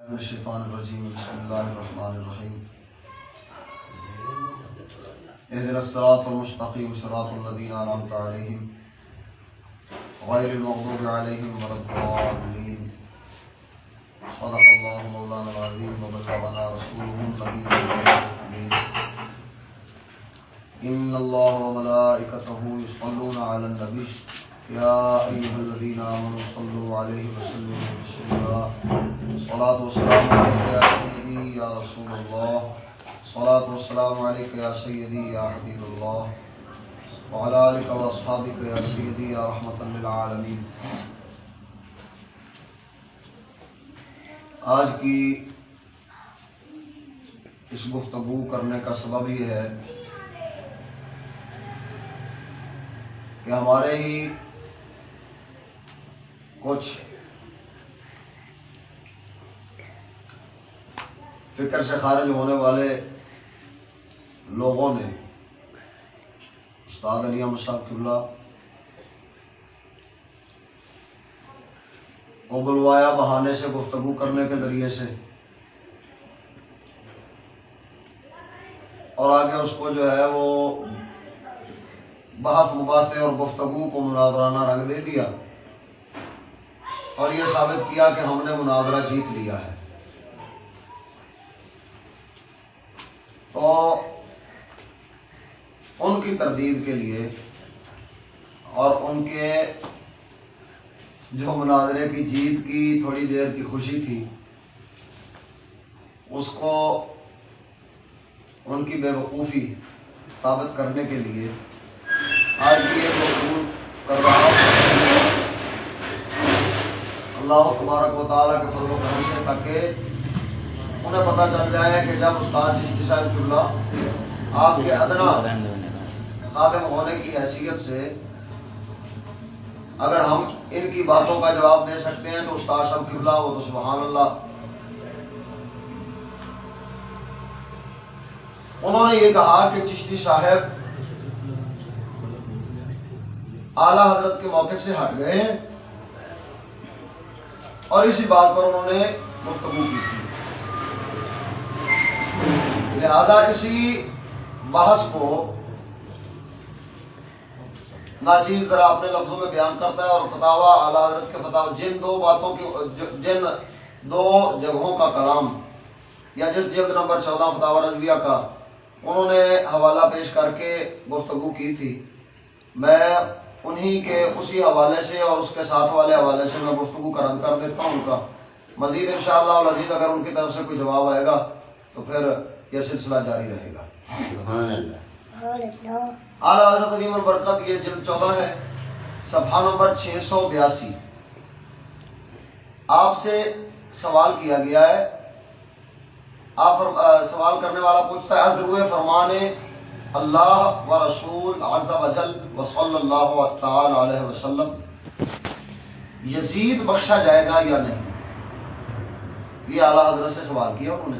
الشیطان الرجیم، بسم اللہ الرحمن الرحیم. اهدنا الصراط المستقيم، صراط الذين انعمت عليهم غير المغضوب عليهم ولا الضالين. صدق الله مولانا العظيم وبلغنا رسوله النبي الكريم ان الله وملائكته يصلون على النبي. يا ايها الذين امنوا صلوا عليه وسلموا تسليما. صلاة والسلام عليك يا سيدي يا رسول الله. صلاة والسلام عليك يا سيدي يا حبيب الله. وعلى آلك وأصحابك يا سيدي يا رحمة للعالمين. آج کی اس گفتگو کرنے کا سبب یہ ہے کہ ہمارے ہی کچھ فکر سے خارج ہونے والے لوگوں نے استاد علی احمد صاحب قبلہ کو بلوایا بہانے سے گفتگو کرنے کے ذریعے سے اور آگے اس کو جو ہے وہ بحث مباحثے اور گفتگو کو مناظرانہ رنگ دے دیا اور یہ ثابت کیا کہ ہم نے مناظرہ جیت لیا ہے۔ تو ان کی تردید کے لیے اور ان کے جو مناظرے کی جیت کی تھوڑی دیر کی خوشی تھی، اس کو ان کی بے وقوفی ثابت کرنے کے لیے آج بھی یہ مقبول کر رہا ہوں اللہ تبارک و تعالیٰ کے فضل و کرم سے تاکہ انہیں پتہ چل جائے کہ جب استاد شفتی صاحب اللہ آپ کے ادنا خاتم ہونے کی حیثیت سے اگر ہم ان کی باتوں کا جواب دے سکتے ہیں تو استاد صاحب قبلہ وہ تو سبحان اللہ انہوں نے یہ کہا کہ چشتی صاحب اعلی حضرت کے موقع سے ہٹ گئے ہیں اور اسی بات پر انہوں نے گفتگو کی تھی۔ لہذا اسی بحث کو ناچیز ذرا اپنے لفظوں میں بیان کرتا ہے اور فتوا اعلیٰ حضرت کے فتح جن دو باتوں کی، جن دو جگہوں کا کلام یا جس جلد نمبر چودہ فتح رضویہ کا، انہوں نے حوالہ پیش کر کے گفتگو کی تھی۔ میں انہی کے اسی حوالے سے اور اس کے ساتھ والے حوالے سے میں گفتگو کر دیتا ہوں ان کا۔ مزید انشاءاللہ شاء اللہ اگر ان کی طرف سے کوئی جواب آئے گا تو پھر یہ سلسلہ جاری رہے گا۔ اعلیٰ حضرت عظیم البرکت یہ جلد چودہ ہے صفحہ نمبر چھ سو بیاسی۔ آپ سے سوال کیا گیا ہے۔ آپ سوال کرنے والا پوچھتا ہے ضرور فرمان اللہ و رسول عز و جل و صلی اللہ تعالی علیہ وسلم یزید بخشا جائے گا یا نہیں؟ یہ اعلیٰ حضرت سے سوال کیا انہوں نے۔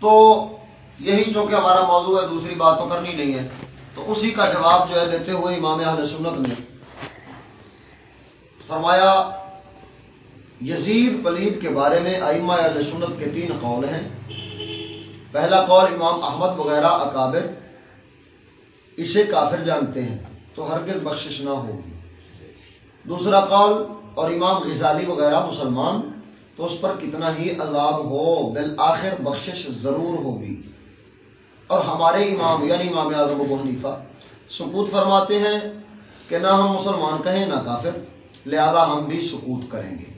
تو یہی جو کہ ہمارا موضوع ہے، دوسری بات تو کرنی نہیں ہے۔ تو اسی کا جواب جو ہے دیتے ہوئے امام اہل سنت نے فرمایا، یزید پلید کے بارے میں ائمہ اہل سنت کے تین قول ہیں۔ پہلا قول امام احمد وغیرہ اکابر، اسے کافر جانتے ہیں، تو ہرگز بخشش نہ ہوگی۔ دوسرا قول، اور امام غزالی وغیرہ مسلمان، تو اس پر کتنا ہی عذاب ہو، بالآخر بخشش ضرور ہوگی۔ اور ہمارے امام یعنی امام اعظم ابو حنیفہ، سکوت فرماتے ہیں کہ نہ ہم مسلمان کہیں، نہ کافر، لہذا ہم بھی سکوت کریں گے۔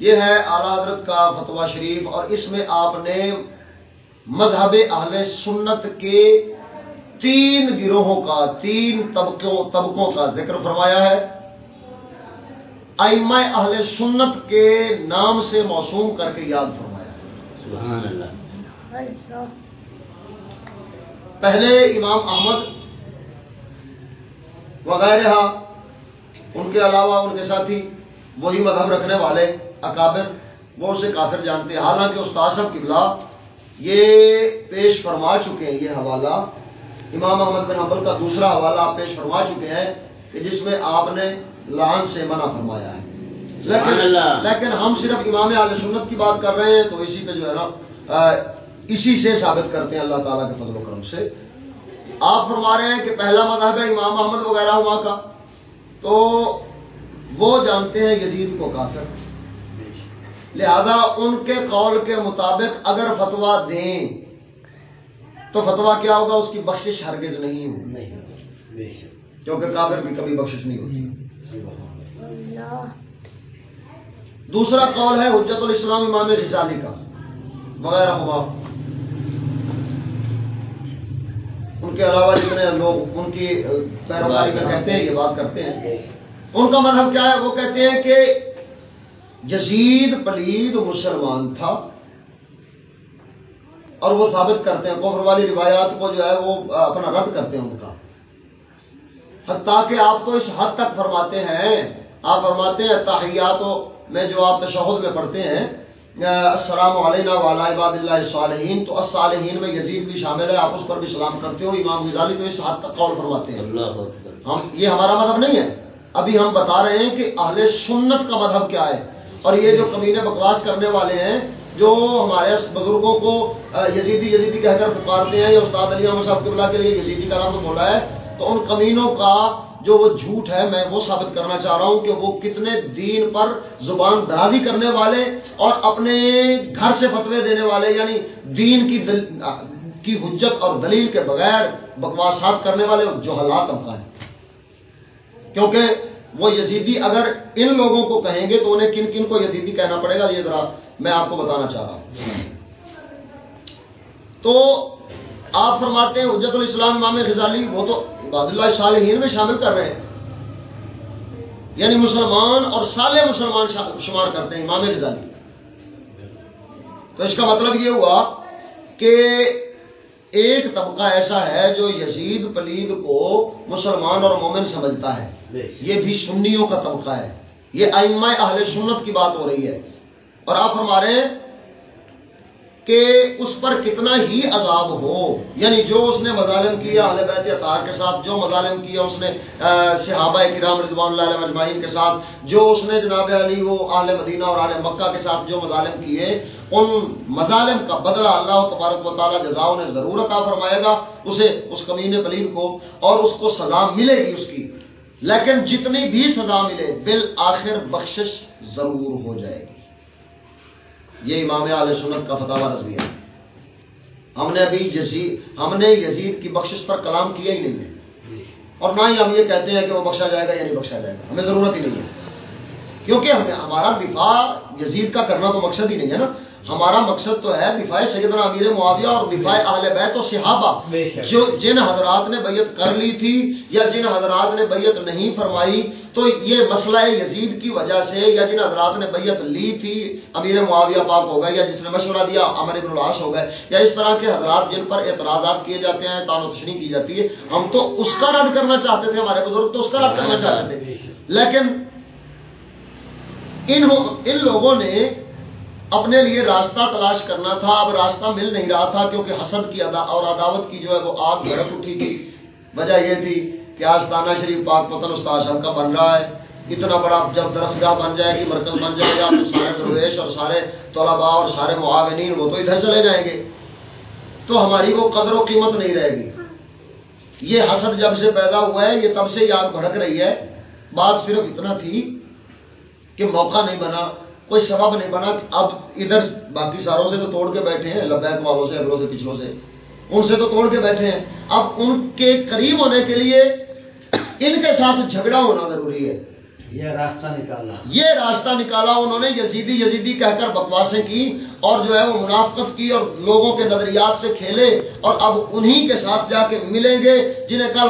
یہ ہے اعلیٰ حضرت کا فتویٰ شریف اور اس میں آپ نے مذہب اہل سنت کے تین گروہوں کا تین طبقوں طبقوں کا ذکر فرمایا ہے۔ ائمہ اہل سنت کے نام سے موسوم کر کے یاد فرمایا سبحان اللہ۔ پہلے امام احمد وغیرہ ان کے علاوہ ان کے ساتھی وہی مذہب رکھنے والے۔ اکابر وہ اسے کافر جانتے ہیں۔ حالانکہ استاد صاحب قبلہ یہ پیش فرما چکے ہیں یہ حوالہ۔ امام احمد بن حنبل کا دوسرا حوالہ آپ پیش فرما چکے ہیں کہ جس میں آپ نے لعن سے منع فرمایا ہے۔ لیکن لیکن ہم صرف امام علیہ سنت کی بات کر رہے ہیں تو اسی پہ جو ہے نا اسی سے ثابت کرتے ہیں اللہ تعالیٰ کے فضل و کرم سے۔ آپ فرما رہے ہیں کہ پہلا مذہب ہے امام احمد وغیرہ وہاں کا۔ تو وہ جانتے ہیں یزید کو کافر۔ لہذا ان کے قول کے مطابق اگر فتوا دیں تو فتوا کیا ہوگا؟ اس کی بخشش ہرگز نہیں ہوگی۔ کیونکہ کافر بھی کبھی بخشش نہیں ہوتی۔ دوسرا قول ہے حجت الاسلام امام غزالی کا۔ وغیرہ ہوا ان کے علاوہ جتنے لوگ ان کی پیروکاری میں کہتے ہیں یہ بات کرتے ہیں۔ ان کا مذہب کیا ہے؟ وہ کہتے ہیں کہ یزید پلید مسلمان تھا۔ اور وہ ثابت کرتے ہیں کفر والی روایات کو جو ہے وہ اپنا رد کرتے ہیں ان کا۔ حتیٰ کہ آپ تو اس حد تک فرماتے ہیں آپ فرماتے ہیں تاحیات میں جو آپ تشہد میں پڑھتے ہیں السلام علینا والا عباد اللہ صالحین تو الصالحین میں یزید بھی شامل ہے آپ اس پر بھی سلام کرتے ہو۔ امام غزالی تو اس حد تک قول فرماتے ہیں۔ ہم یہ ہمارا مذہب نہیں ہے۔ ابھی ہم بتا رہے ہیں کہ اہل سنت کا مذہب کیا ہے۔ اور یہ جو کمینے بکواس کرنے والے ہیں، جو ہمارے بزرگوں کو یزیدی یزیدی کہہ کر پکارتے ہیں یا استاد علی احمد صاحب قبلہ کے لیے یزیدی کا نام بولا ہے، تو ان کمینوں کا جو وہ جھوٹ ہے، میں وہ ثابت کرنا چاہ رہا ہوں کہ وہ کتنے دین پر زبان درازی کرنے والے اور اپنے گھر سے فتوے دینے والے یعنی دین کی دل کی حجت اور دلیل کے بغیر بکواسات کرنے والے جو حالات طبقہ ہے کیونکہ وہ یزیدی اگر ان لوگوں کو کہیں گے تو انہیں کن کن کو یزیدی کہنا پڑے گا؟ یہ ذرا میں آپ کو بتانا چاہ رہا ہوں۔ تو آپ فرماتے ہیں حجت الاسلام امام غزالی، وہ تو عباد اللہ صالحین میں شامل کر رہے ہیں۔ یعنی مسلمان اور صالح مسلمان شمار کرتے ہیں امام غزالی۔ تو اس کا مطلب یہ ہوا کہ ایک طبقہ ایسا ہے جو یزید پلید کو مسلمان اور مومن سمجھتا ہے۔ یہ بھی سنیوں کا طبقہ ہے۔ یہ آئمہ اہل سنت کی بات ہو رہی ہے۔ اور آپ ہمارے کہ اس پر کتنا ہی عذاب ہو۔ یعنی جو اس نے مظالم کیا، اہل بیت اطار کے ساتھ، جو مظالم کیا اس نے صحابہ کرام رضوان اللہ علیہ مجمعین کے ساتھ، جو اس نے جناب علی، وہ اہل مدینہ اور اہل مکہ کے ساتھ جو مظالم کیے، ان مظالم کا بدلہ اللہ تبارک و تعالیٰ جزاؤں نے ضرور عطا فرمائے گا۔ اسے، اس کمین پلید کو، اور اس کو سزا ملے گی اس کی۔ لیکن جتنی بھی سزا ملے، بالآخر بخشش ضرور ہو جائے گی۔ یہ امام علیہ سنت کا فتح رضوی ہے۔ ہم نے ابھی یزید ہم نے یزید کی بخشش پر کلام کیا ہی نہیں ہے۔ اور نہ ہی ہم یہ کہتے ہیں کہ وہ بخشا جائے گا یا نہیں بخشا جائے گا۔ ہمیں ضرورت ہی نہیں ہے۔ کیونکہ ہمیں ہمارا دفاع یزید کا کرنا تو مقصد ہی نہیں ہے نا۔ ہمارا مقصد تو ہے دفاع سیدنا امیر معاویہ اور دفاع اہل بیت و صحابہ۔ جو جن حضرات نے بیعت کر لی تھی یا جن حضرات نے بیعت نہیں فرمائی تو یہ مسئلہ یزید کی وجہ سے یا جن حضرات نے بیعت لی تھی امیر معاویہ پاک ہو گئے یا جس نے مشورہ دیا امر ابن العاش ہو گئے یا اس طرح کے حضرات جن پر اعتراضات کیے جاتے ہیں تعلق تشریح کی جاتی ہے ہم تو اس کا رد کرنا چاہتے تھے ہمارے بزرگ تو اس کا رد کرنا چاہتے تھے۔ لیکن ان ان لوگوں نے اپنے لیے راستہ تلاش کرنا تھا، اب راستہ مل نہیں رہا تھا کیونکہ حسد کی ادا اور عداوت کی جو ہے وہ آگ بھڑک اٹھی تھی۔ وجہ یہ تھی کہ آستانہ شریف پاک پتن استاد کا بن رہا ہے۔ اتنا بڑا جب درسگاہ بن جائے گی، مرکز بن جائے گا، تو سارے درویش اور سارے طلباء اور سارے معاونین وہ تو ادھر چلے جائیں گے۔ تو ہماری وہ قدر و قیمت نہیں رہے گی۔ یہ حسد جب سے پیدا ہوا ہے، یہ تب سے یہ آگ بھڑک رہی ہے۔ بات صرف اتنا تھی کہ موقع نہیں بنا۔ کوئی سبب نہیں بنا اب ادھر باقی ساروں سے تو توڑ کے بیٹھے ہیں لبیک والوں سے اگلوں سے پچھلوں سے۔ ان سے تو توڑ کے بیٹھے ہیں۔ اب ان کے قریب ہونے کے لیے ان کے ساتھ جھگڑا ہونا ضروری ہے۔ یہ راستہ نکالا یہ راستہ نکالا انہوں نے یزیدی یزیدی کہہ کر بکواسیں کی اور جو ہے وہ منافقت کی اور لوگوں کے نظریات سے کھیلے اور اب انہی کے ساتھ جا کے ملیں گے جنہیں کل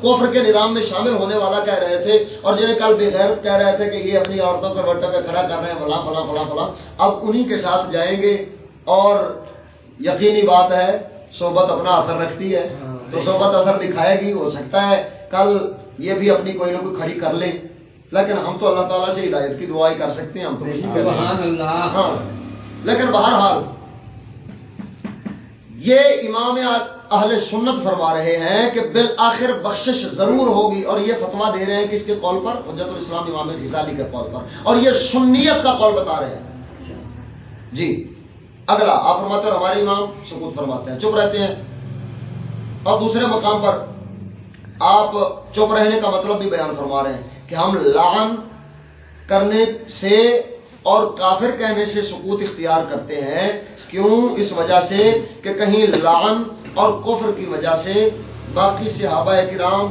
کوفر کے نظام میں شامل ہونے والا کہہ رہے تھے اور جنہیں کل بے غیرت کہہ رہے تھے کہ یہ اپنی عورتوں کو وٹا پہ کھڑا کر رہے ہیں فلاں فلاں فلاں فلاں۔ اب انہی کے ساتھ جائیں گے اور یقینی بات ہے صحبت اپنا اثر رکھتی ہے۔ تو صحبت اثر دکھائے گی ہو سکتا ہے۔ کل یہ بھی اپنی کوئی نہ کوئی کھڑی کر لیں۔ لیکن ہم تو اللہ تعالیٰ سے ہدایت کی دعائی کر سکتے ہیں ہم تو ہاں۔ لیکن بہرحال یہ امام اہل سنت فرما رہے ہیں کہ بالآخر بخشش ضرور ہوگی اور یہ فتوا دے رہے ہیں کس کے قول پر حجت الاسلام امام غزالی کے قول پر اور یہ سنیت کا قول بتا رہے ہیں۔ جی اگلا، آپ فرماتے ہیں ہمارے امام سکوت فرماتے ہیں۔ چپ رہتے ہیں۔ اور دوسرے مقام پر آپ چپ رہنے کا مطلب بھی بیان فرما رہے ہیں کہ ہم لعن کرنے سے اور کافر کہنے سے سکوت اختیار کرتے ہیں، کیوں؟ اس وجہ سے کہ کہیں لعن اور کفر کی وجہ سے باقی صحابہ کرام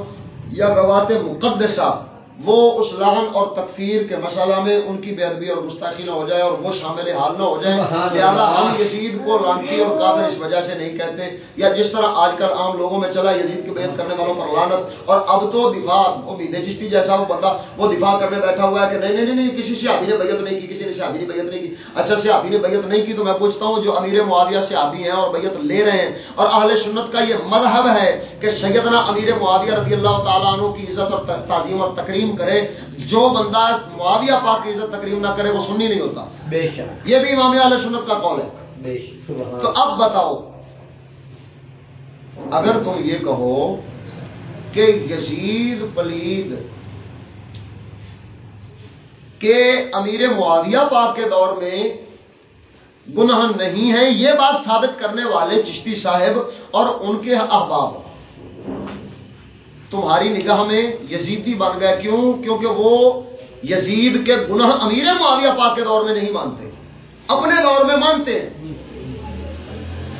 یا گوات مقدسہ وہ اس لہن اور تکفیر کے مسئلہ میں ان کی بے ادبی اور گستاخی نہ ہو جائے اور وہ شامل حال نہ ہو جائے لہٰذا ہم یزید کو لانتی اور کافر اس وجہ سے نہیں کہتے یا جس طرح آج کل عام لوگوں میں چلا یزید کی بیعت کرنے والوں پر لانت اور اب تو دفاع وہ چشتی جیسا وہ بندہ وہ دفاع کرنے بیٹھا ہوا ہے کہ نہیں نہیں نہیں کسی سے نے بیعت نہیں کی کسی نے صحابی نے بیعت نہیں کی۔ اچھا صحابی نے بیعت نہیں کی تو میں پوچھتا ہوں جو امیر معاویہ سے آبی ہیں اور بیعت لے رہے ہیں اور اہل سنت کا یہ مذہب ہے کہ سیدنا امیر معاویہ رضی اللہ تعالیٰ عنہ کی عزت اور تعظیم اور تقریم کرے جو بندہ معاویہ پاک کی عزت تقریم نہ کرے وہ سنی نہیں ہوتا۔ بے شک۔ یہ بھی امام علیہ سنت کا قول ہے۔ تو اب بتاؤ اگر تم یہ کہو کہ یزید پلید کہ امیر معاویہ پاک کے دور میں گناہ نہیں ہے یہ بات ثابت کرنے والے چشتی صاحب اور ان کے احباب۔ تمہاری نگاہ میں یزیدی بن گئے کیوں؟ کیونکہ وہ یزید کے گناہ امیر معاویہ پاک کے دور میں نہیں مانتے۔ اپنے دور میں مانتے ہیں۔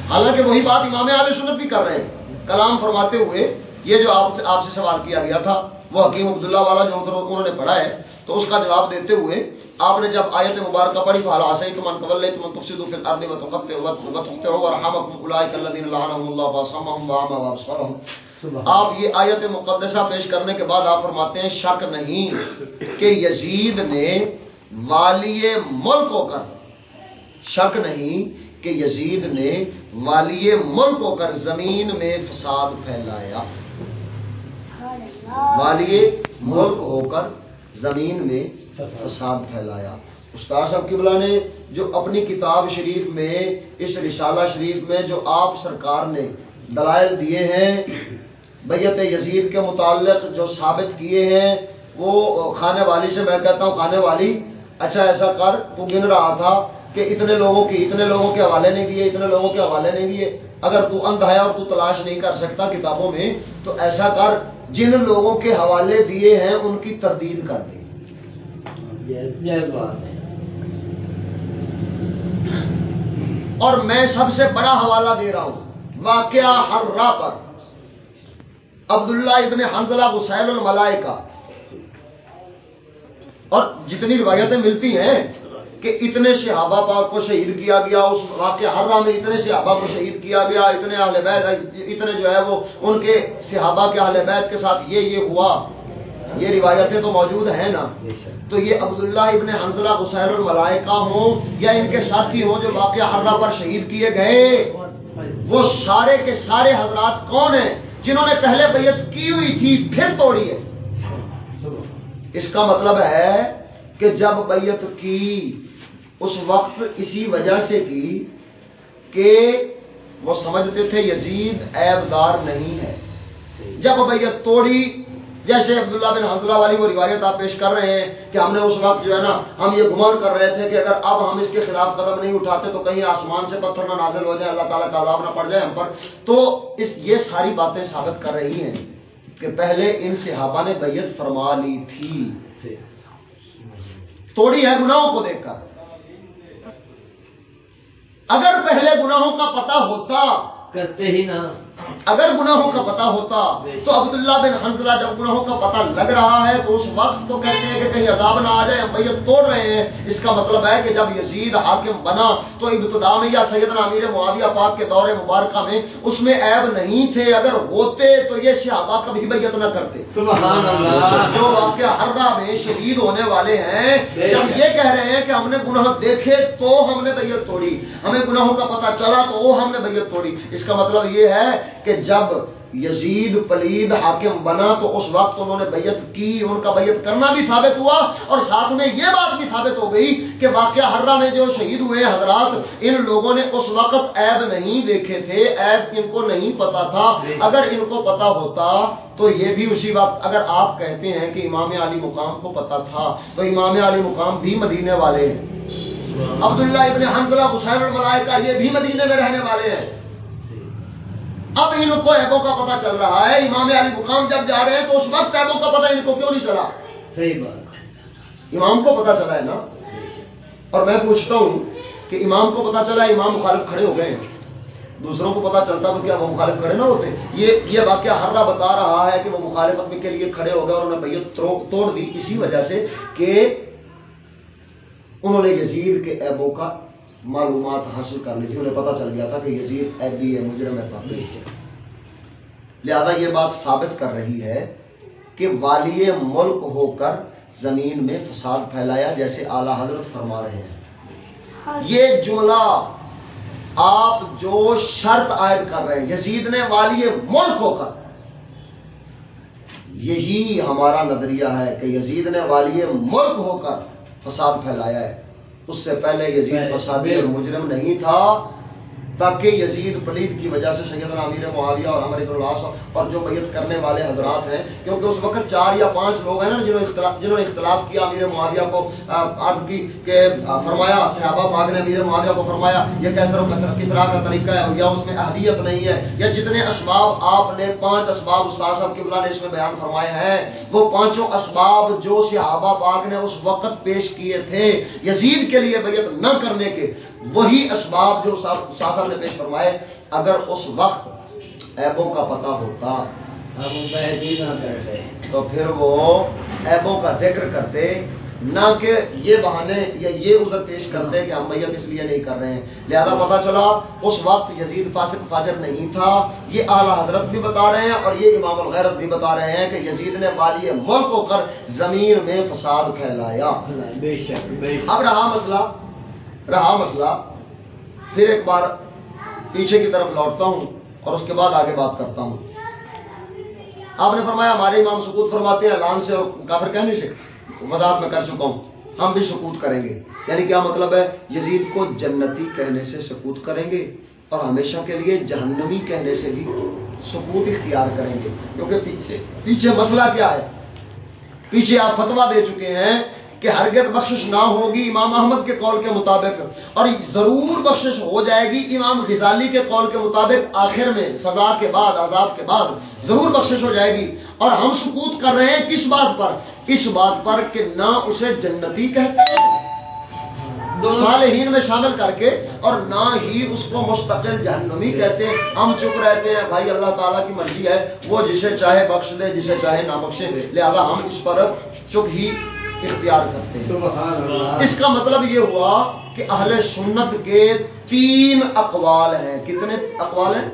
حالانکہ وہی بات امام عالیہ سنت بھی کر رہے ہیں۔ کلام فرماتے ہوئے یہ جو آپ آپ سے سوال کیا گیا تھا، وہ حکیم عبداللہ والا جو مطلب انہوں نے پڑھا ہے، تو اس کا جواب دیتے ہوئے آپ نے جب آیت مبارکہ پڑھی تو حالا آسائی تو قبل لے تو من فی الارض و تقتے و تقتے ہو ورحمکم اولائک الذین لعنہم اللہ فاسمہم وعما وابصرہم۔ آپ یہ آیت مقدسہ پیش کرنے کے بعد آپ فرماتے ہیں شک نہیں کہ یزید نے والی ملک ہو کر شک نہیں کہ یزید نے والی ملک ہو کر زمین میں فساد پھیلایا۔ والی ملک ہو کر زمین میں فساد پھیلایا۔ استاد صاحب قبلہ نے جو اپنی کتاب شریف میں اس رسالہ شریف میں جو آپ سرکار نے دلائل دیے ہیں بیت یزید کے متعلق جو ثابت کیے ہیں وہ کھانے والی سے میں کہتا ہوں کھانے والی اچھا ایسا کر تو گن رہا تھا کہ اتنے لوگوں کی اتنے لوگوں کے حوالے نہیں دیے اتنے لوگوں کے حوالے نہیں دیے۔ اگر تو اندھ ہے اور تو تلاش نہیں کر سکتا کتابوں میں تو ایسا کر جن لوگوں کے حوالے دیے ہیں ان کی تردید کر دے۔ اور میں سب سے بڑا حوالہ دے رہا ہوں واقعہ ہر راہ پر۔ عبداللہ ابن حنزلہ غسیل الملائکہ۔ اور جتنی روایتیں ملتی ہیں کہ اتنے صحابہ پاک کو شہید کیا گیا، اس واقعہ ہر میں اتنے صحابہ کو شہید کیا گیا، اتنے اہل بیت، اتنے جو ہے وہ ان کے صحابہ کے اہل بیت کے ساتھ یہ یہ ہوا۔ یہ روایتیں تو موجود ہیں نا۔ تو یہ عبداللہ ابن حنزلہ غسیل الملائکہ ہوں یا ان کے ساتھی ہوں جو واقعہ ہر پر شہید کیے گئے، وہ سارے کے سارے حضرات کون ہیں؟ جنہوں نے پہلے بیعت کی ہوئی تھی، پھر توڑی ہے۔ اس کا مطلب ہے کہ جب بیعت کی، اس وقت اسی وجہ سے کی کہ وہ سمجھتے تھے، یزید عیب دار نہیں ہے۔ جب بیعت توڑی جیسے عبداللہ بن حضرہ والی وہ روایت آپ پیش کر رہے ہیں کہ ہم نے اس وقت جو ہے نا ہم یہ گمان کر رہے تھے کہ اگر اب ہم اس کے خلاف قدم نہیں اٹھاتے تو کہیں آسمان سے پتھر نہ نازل ہو جائے، اللہ تعالیٰ کا عذاب نہ پڑ جائے ہم پر۔ تو اس یہ ساری باتیں ثابت کر رہی ہیں کہ پہلے ان صحابہ نے بیعت فرما لی تھی۔ توڑی ہے گناہوں کو دیکھ کر۔ اگر پہلے گناہوں کا پتہ ہوتا، کرتے ہی نہ۔ اگر گناہوں کا پتہ ہوتا تو عبداللہ بن حنزلہ جب گناہوں کا پتہ لگ رہا ہے تو اس وقت تو کہتے ہیں کہ کہیں عذاب نہ آ جائے ہم بیت توڑ رہے ہیں۔ اس کا مطلب ہے کہ جب یزید حاکم بنا تو ابتدا میں یا سیدنا امیر معاویہ پاک کے دور مبارکہ میں اس میں عیب نہیں تھے۔ اگر ہوتے تو یہ صحابہ کبھی بیت نہ کرتے۔ سبحان اللہ۔ جو واقعہ ہر میں شہید ہونے والے ہیں جب یہ کہہ رہے ہیں کہ ہم نے گناہ دیکھے تو ہم نے بیت توڑی۔ ہمیں گناہوں کا پتہ چلا تو وہ ہم نے بیت توڑی۔ اس کا مطلب یہ ہے کہ جب یزید پلید حاکم بنا تو اس وقت انہوں نے بیعت کی ان کا بیعت کرنا بھی ثابت ہوا اور ساتھ میں یہ بات بھی ثابت ہو گئی کہ واقعہ ہررا میں جو شہید ہوئے حضرات ان لوگوں نے اس وقت عیب نہیں دیکھے تھے عیب ان کو نہیں پتا تھا۔ اگر ان کو پتا ہوتا تو یہ بھی اسی وقت اگر آپ کہتے ہیں کہ امام علی مقام کو پتا تھا تو امام علی مقام بھی مدینے والے ہیں۔ عبداللہ ابن حنزلہ حسین الملائکہ یہ بھی مدینے میں رہنے والے ہیں۔ اب ان کو ایبوں کا پتہ چل رہا ہے۔ امام علی مقام جب جا رہے ہیں تو اس وقت ایبوں کا پتہ ان کو کیوں نہیں چلا؟ صحیح بات۔ امام کو پتہ چلا ہے نا؟ اور میں پوچھتا ہوں کہ امام کو پتہ چلا ہے امام مخالف کھڑے ہو گئے ہیں؟ دوسروں کو پتہ چلتا تو کیا وہ مخالف کھڑے نہ ہوتے؟ یہ یہ واقعہ ہر رہا بتا رہا ہے کہ وہ مخالفت کے لیے کھڑے ہو گئے اور انہوں نے توڑ دی اسی وجہ سے کہ انہوں نے یزید کے ایبوں کا معلومات حاصل کر لی تھی انہیں پتا چل گیا تھا کہ یزید ایبی ہے مجرم ہے۔ لہذا یہ بات ثابت کر رہی ہے کہ والی ملک ہو کر زمین میں فساد پھیلایا جیسے اعلی حضرت فرما رہے ہیں۔ یہ جملہ آپ جو شرط عائد کر رہے ہیں، یزید نے والی ملک ہو کر۔ یہی ہمارا نظریہ ہے کہ یزید نے والی ملک ہو کر فساد پھیلایا ہے۔ اس سے پہلے یزید اور مجرم نہیں تھا۔ تاکہ یزید پلید کی وجہ سے سیدنا امیر معاویہ اور ہمارے اللہ اور جو بیعت کرنے والے حضرات ہیں، کیونکہ اس وقت چار یا پانچ لوگ ہیں نا جنہوں اختلاف جنہوں نے اختلاف کیا، امیر معاویہ کو عرض کی کہ فرمایا، صحابہ پاک نے امیر معاویہ کو فرمایا، یہ کیسر کس طرح کا طریقہ ہے؟ یا اس میں اہلیت نہیں ہے؟ یا جتنے اسباب آپ نے، پانچ اسباب استاد صاحب کی نے اس میں بیان فرمائے ہیں، وہ پانچوں اسباب جو صحابہ پاک نے اس وقت پیش کیے تھے یزید کے لیے بیعت نہ کرنے کے وہی اسباب جو شاہ نے پیش فرمائے اگر اس وقت ایبوں کا پتہ ہوتا تو پھر وہ ایبوں کا ذکر کرتے نہ کہ یہ بہانے یا یہ ادھر پیش کرتے کہ ہم میت اس لیے نہیں کر رہے ہیں۔ لہذا پتا چلا اس وقت یزید فاسق فاجر نہیں تھا۔ یہ اعلیٰ حضرت بھی بتا رہے ہیں اور یہ امام الغیرت بھی بتا رہے ہیں کہ یزید نے والی ملک ہو کر زمین میں فساد پھیلایا۔ اب رہا مسئلہ رہا مسئلہ، پھر ایک بار پیچھے کی طرف لوٹتا ہوں اور اس کے بعد آگے بات کرتا ہوں۔ آپ نے فرمایا ہمارے امام سکوت فرماتے ہیں لان سے اور کافر کہنے سے وضاحت میں کر چکا ہوں۔ ہم بھی سکوت کریں گے۔ یعنی کیا مطلب ہے؟ یزید کو جنتی کہنے سے سکوت کریں گے اور ہمیشہ کے لیے جہنمی کہنے سے بھی سکوت اختیار کریں گے۔ کیونکہ پیچھے پیچھے مسئلہ کیا ہے؟ پیچھے آپ فتوا دے چکے ہیں کہ ہرگز بخشش نہ ہوگی امام احمد کے قول کے مطابق اور ضرور بخشش ہو جائے گی امام غزالی کے قول کے مطابق آخر میں سزا کے بعد عذاب کے بعد ضرور بخشش ہو جائے گی۔ اور ہم سکوت کر رہے ہیں کس بات پر؟ اس بات پر کہ نہ اسے جنتی کہتے ہیں۔ صالحین میں شامل کر کے اور نہ ہی اس کو مستقل جہنمی کہتے ہیں۔ ہم چپ رہتے ہیں بھائی اللہ تعالیٰ کی مرضی ہے وہ جسے چاہے بخش دے جسے چاہے نہ بخشے۔ لہذا ہم اس پر چپ ہی اختیار کرتے ہیں۔ اس کا مطلب یہ ہوا کہ اہل سنت کے تین اقوال ہیں۔ کتنے اقوال ہیں؟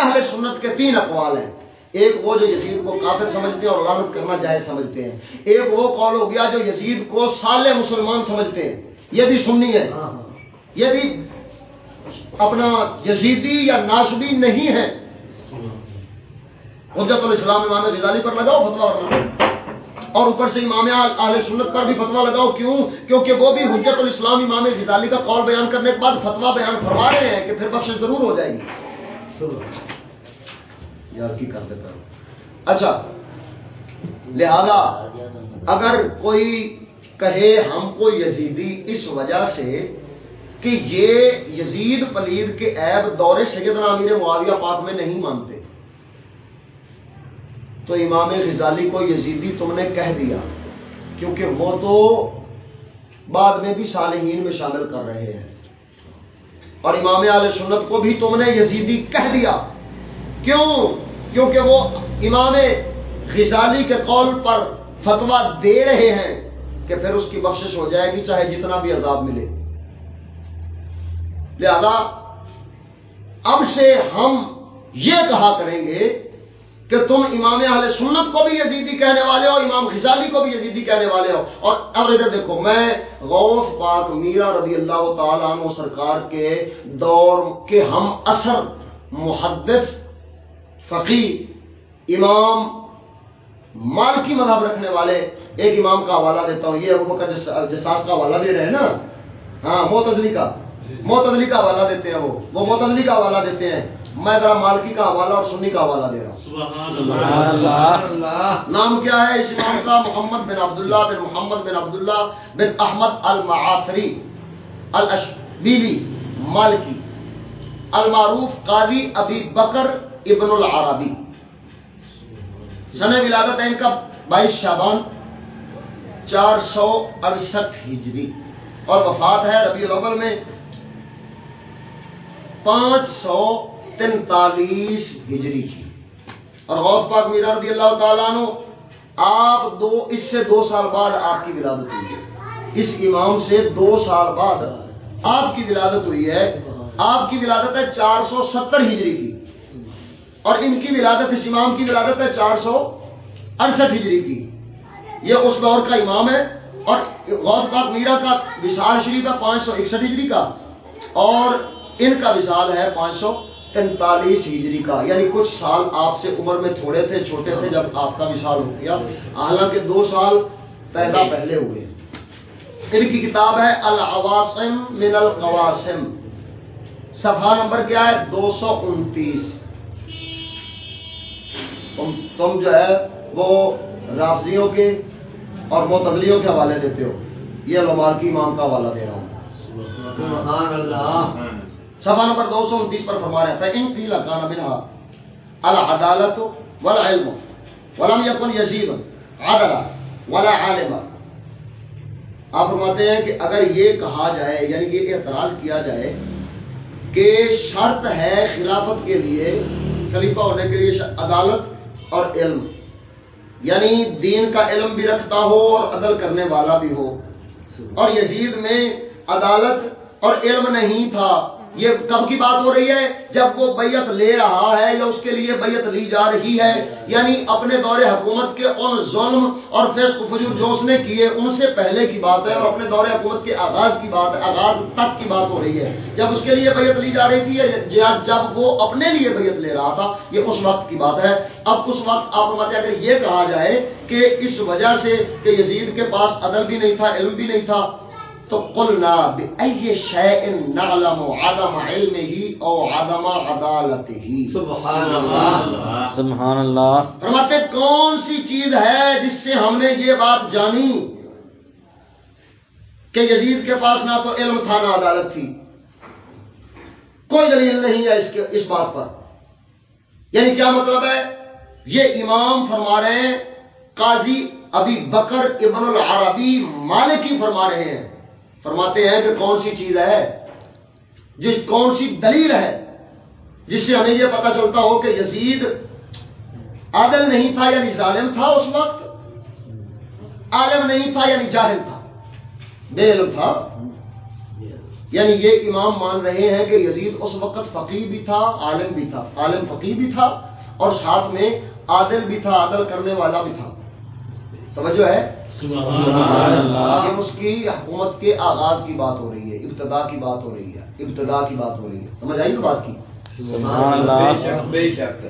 اہل سنت کے تین اقوال ہیں۔ ایک وہ جو یزید کو کافر سمجھتے ہیں اور لانت کرنا جائز سمجھتے ہیں۔ ایک وہ قول ہو گیا جو یزید کو سال مسلمان سمجھتے ہیں۔ یہ بھی سننی ہے۔ ہاں، ہاں۔ یہ بھی اپنا یزیدی یا ناسبی نہیں ہے۔ حجت الاسلام امام غزالی پر لگاؤ فتوا اور اوپر سے امام اہل سنت پر بھی فتوا لگاؤ، کیوں؟ کیونکہ وہ بھی حجت الاسلام امام غزالی کا قول بیان کرنے کے بعد فتوا بیان فرما رہے ہیں کہ پھر بخش ضرور ہو جائے گی۔ یار کی کر دیتا ہوں۔ اچھا لہذا اگر کوئی کہے ہم کو یزیدی اس وجہ سے کہ یہ یزید پلید کے عیب دور سیدنا امیر معاویہ پاک میں نہیں مانتے تو امام غزالی کو یزیدی تم نے کہہ دیا، کیونکہ وہ تو بعد میں بھی صالحین میں شامل کر رہے ہیں۔ اور امام علیہ سنت کو بھی تم نے یزیدی کہہ دیا۔ کیوں؟ کیونکہ وہ امام غزالی کے قول پر فتوا دے رہے ہیں کہ پھر اس کی بخشش ہو جائے گی، چاہے جتنا بھی عذاب ملے۔ لہذا، اب سے ہم یہ کہا کریں گے کہ تم امام اہل سنت کو بھی یزیدی کہنے والے ہو امام غزالی کو بھی یزیدی کہنے والے ہو۔ اور اب ادھر دیکھو میں غوث پاک میرا رضی اللہ تعالیٰ عنہ سرکار کے دور کے ہم اثر محدث فقی امام مال کی مذہب رکھنے والے ایک امام کا حوالہ دیتا ہوں۔ یہ ابو بکر جساس کا حوالہ دے رہے ہیں نا؟ ہاں موتزلی کا۔ موتزلی کا حوالہ دیتے ہیں وہ۔ وہ موتزلی کا حوالہ دیتے ہیں۔ میں ذرا مالکی کا حوالہ اور سنی کا حوالہ دے رہا ہوں۔ اللہ۔ نام کیا ہے؟ اس امام کا محمد بن عبداللہ بن محمد بن عبداللہ بن احمد المعاثری الاشبیلی مالکی۔ المعروف قاضی ابی بکر ابن العربی۔ سن ولادت ہے ان کا بائیس شابان چار سو اڑسٹھ ہجری۔ اور وفات ہے ربیع الاول میں پانچ سو تینتالیس ہجری کی۔ اور غوث پاک میرا رضی اللہ تعالیٰ عنہ، آپ دو، اس سے دو سال بعد آپ کی ولادت ہوئی ہے۔ اس امام سے دو سال بعد آپ کی ولادت ہوئی ہے۔ آپ کی ولادت ہے چار سو ستر ہجری کی۔ اور ان کی ولادت، اس امام کی ولادت ہے چار سو اڑسٹھ ہجری کی۔ یہ اس دور کا امام ہے۔ اور غوث پاک میرا کا وشال شریف ہے پانچ سو اکسٹھ ہجری کا۔ اور ان کا وشال ہے پانچ سو تینتالیس ہجری کا یعنی کچھ سال آپ سے عمر میں تھوڑے تھے، چھوٹے تھے جب آپ کا وشال ہو گیا۔ حالانکہ دو سال پیدا پہلے ہوئے۔ ان کی کتاب ہے العواسم من القواسم۔ صفحہ نمبر کیا ہے؟ دو سو انتیس۔ تم تم جو ہے، وہ رافضیوں کے اور معتدلیوں کے حوالے دیتے ہو۔ یہ علماء کی امام کا حوالہ دے رہا ہوں۔ سبحان اللہ۔ صفحہ نمبر دو سو انتیس پر فرما رہے ہیں ان قیل کان منها العدالت والعلم ولم يكن يزيد عدلا ولا عالما۔ آپ فرماتے ہیں کہ اگر یہ کہا جائے یعنی یہ اعتراض کیا جائے کہ شرط ہے خلافت کے لیے خلیفہ ہونے کے لیے عدالت اور علم یعنی دین کا علم بھی رکھتا ہو اور عدل کرنے والا بھی ہو۔ اور یزید میں عدالت اور علم نہیں تھا۔ یہ کب کی بات ہو رہی ہے، جب وہ بیعت لے رہا ہے یا اس کے لیے بیعت لی جا رہی ہے یعنی اپنے دور حکومت کے ان ظلم اور فیصل فجور جو اس نے کیے، ان سے پہلے کی بات ہے اور اپنے دور حکومت کے آغاز کی بات ہے، آغاز تک کی بات ہو رہی ہے۔ جب اس کے لیے بیعت لی جا رہی تھی جب وہ اپنے لیے بیعت لے رہا تھا، یہ اس وقت کی بات ہے۔ اب اس وقت آپ فرماتے ہیں اگر یہ کہا جائے کہ اس وجہ سے کہ یزید کے پاس عدل بھی نہیں تھا، علم بھی نہیں تھا تو قلنا بأي شيء نعلم عدم علمه او عدم عدالته. سبحان اللہ. سبحان اللہ. فرماتے کون سی چیز ہے جس سے ہم نے یہ بات جانی کہ یزید کے پاس نہ تو علم تھا نہ عدالت تھی؟ کوئی دلیل نہیں ہے اس کے اس بات پر. یعنی کیا مطلب ہے؟ یہ امام فرما رہے ہیں قاضی ابھی بکر ابن العربی مالکی فرما رہے ہیں۔ فرماتے ہیں کہ کون سی چیز ہے جس کون سی دلیل ہے جس سے ہمیں یہ پتا چلتا ہو کہ یزید عادل نہیں تھا یعنی ظالم تھا اس وقت؟ عالم نہیں تھا یعنی جاہل تھا۔ بے علم تھا۔ یعنی یہ امام مان رہے ہیں کہ یزید اس وقت فقیر بھی تھا، عالم بھی تھا۔ عالم فقیر بھی تھا اور ساتھ میں عادل بھی تھا، عادل کرنے والا بھی تھا۔ توجہ ہے؟ یہ اس کی حکومت کے آغاز کی بات ہو رہی ہے ابتدا کی بات ہو رہی ہے ابتدا کی بات ہو رہی ہے۔ سمجھ آئی بات کی؟ سبحان اللہ۔ بے شک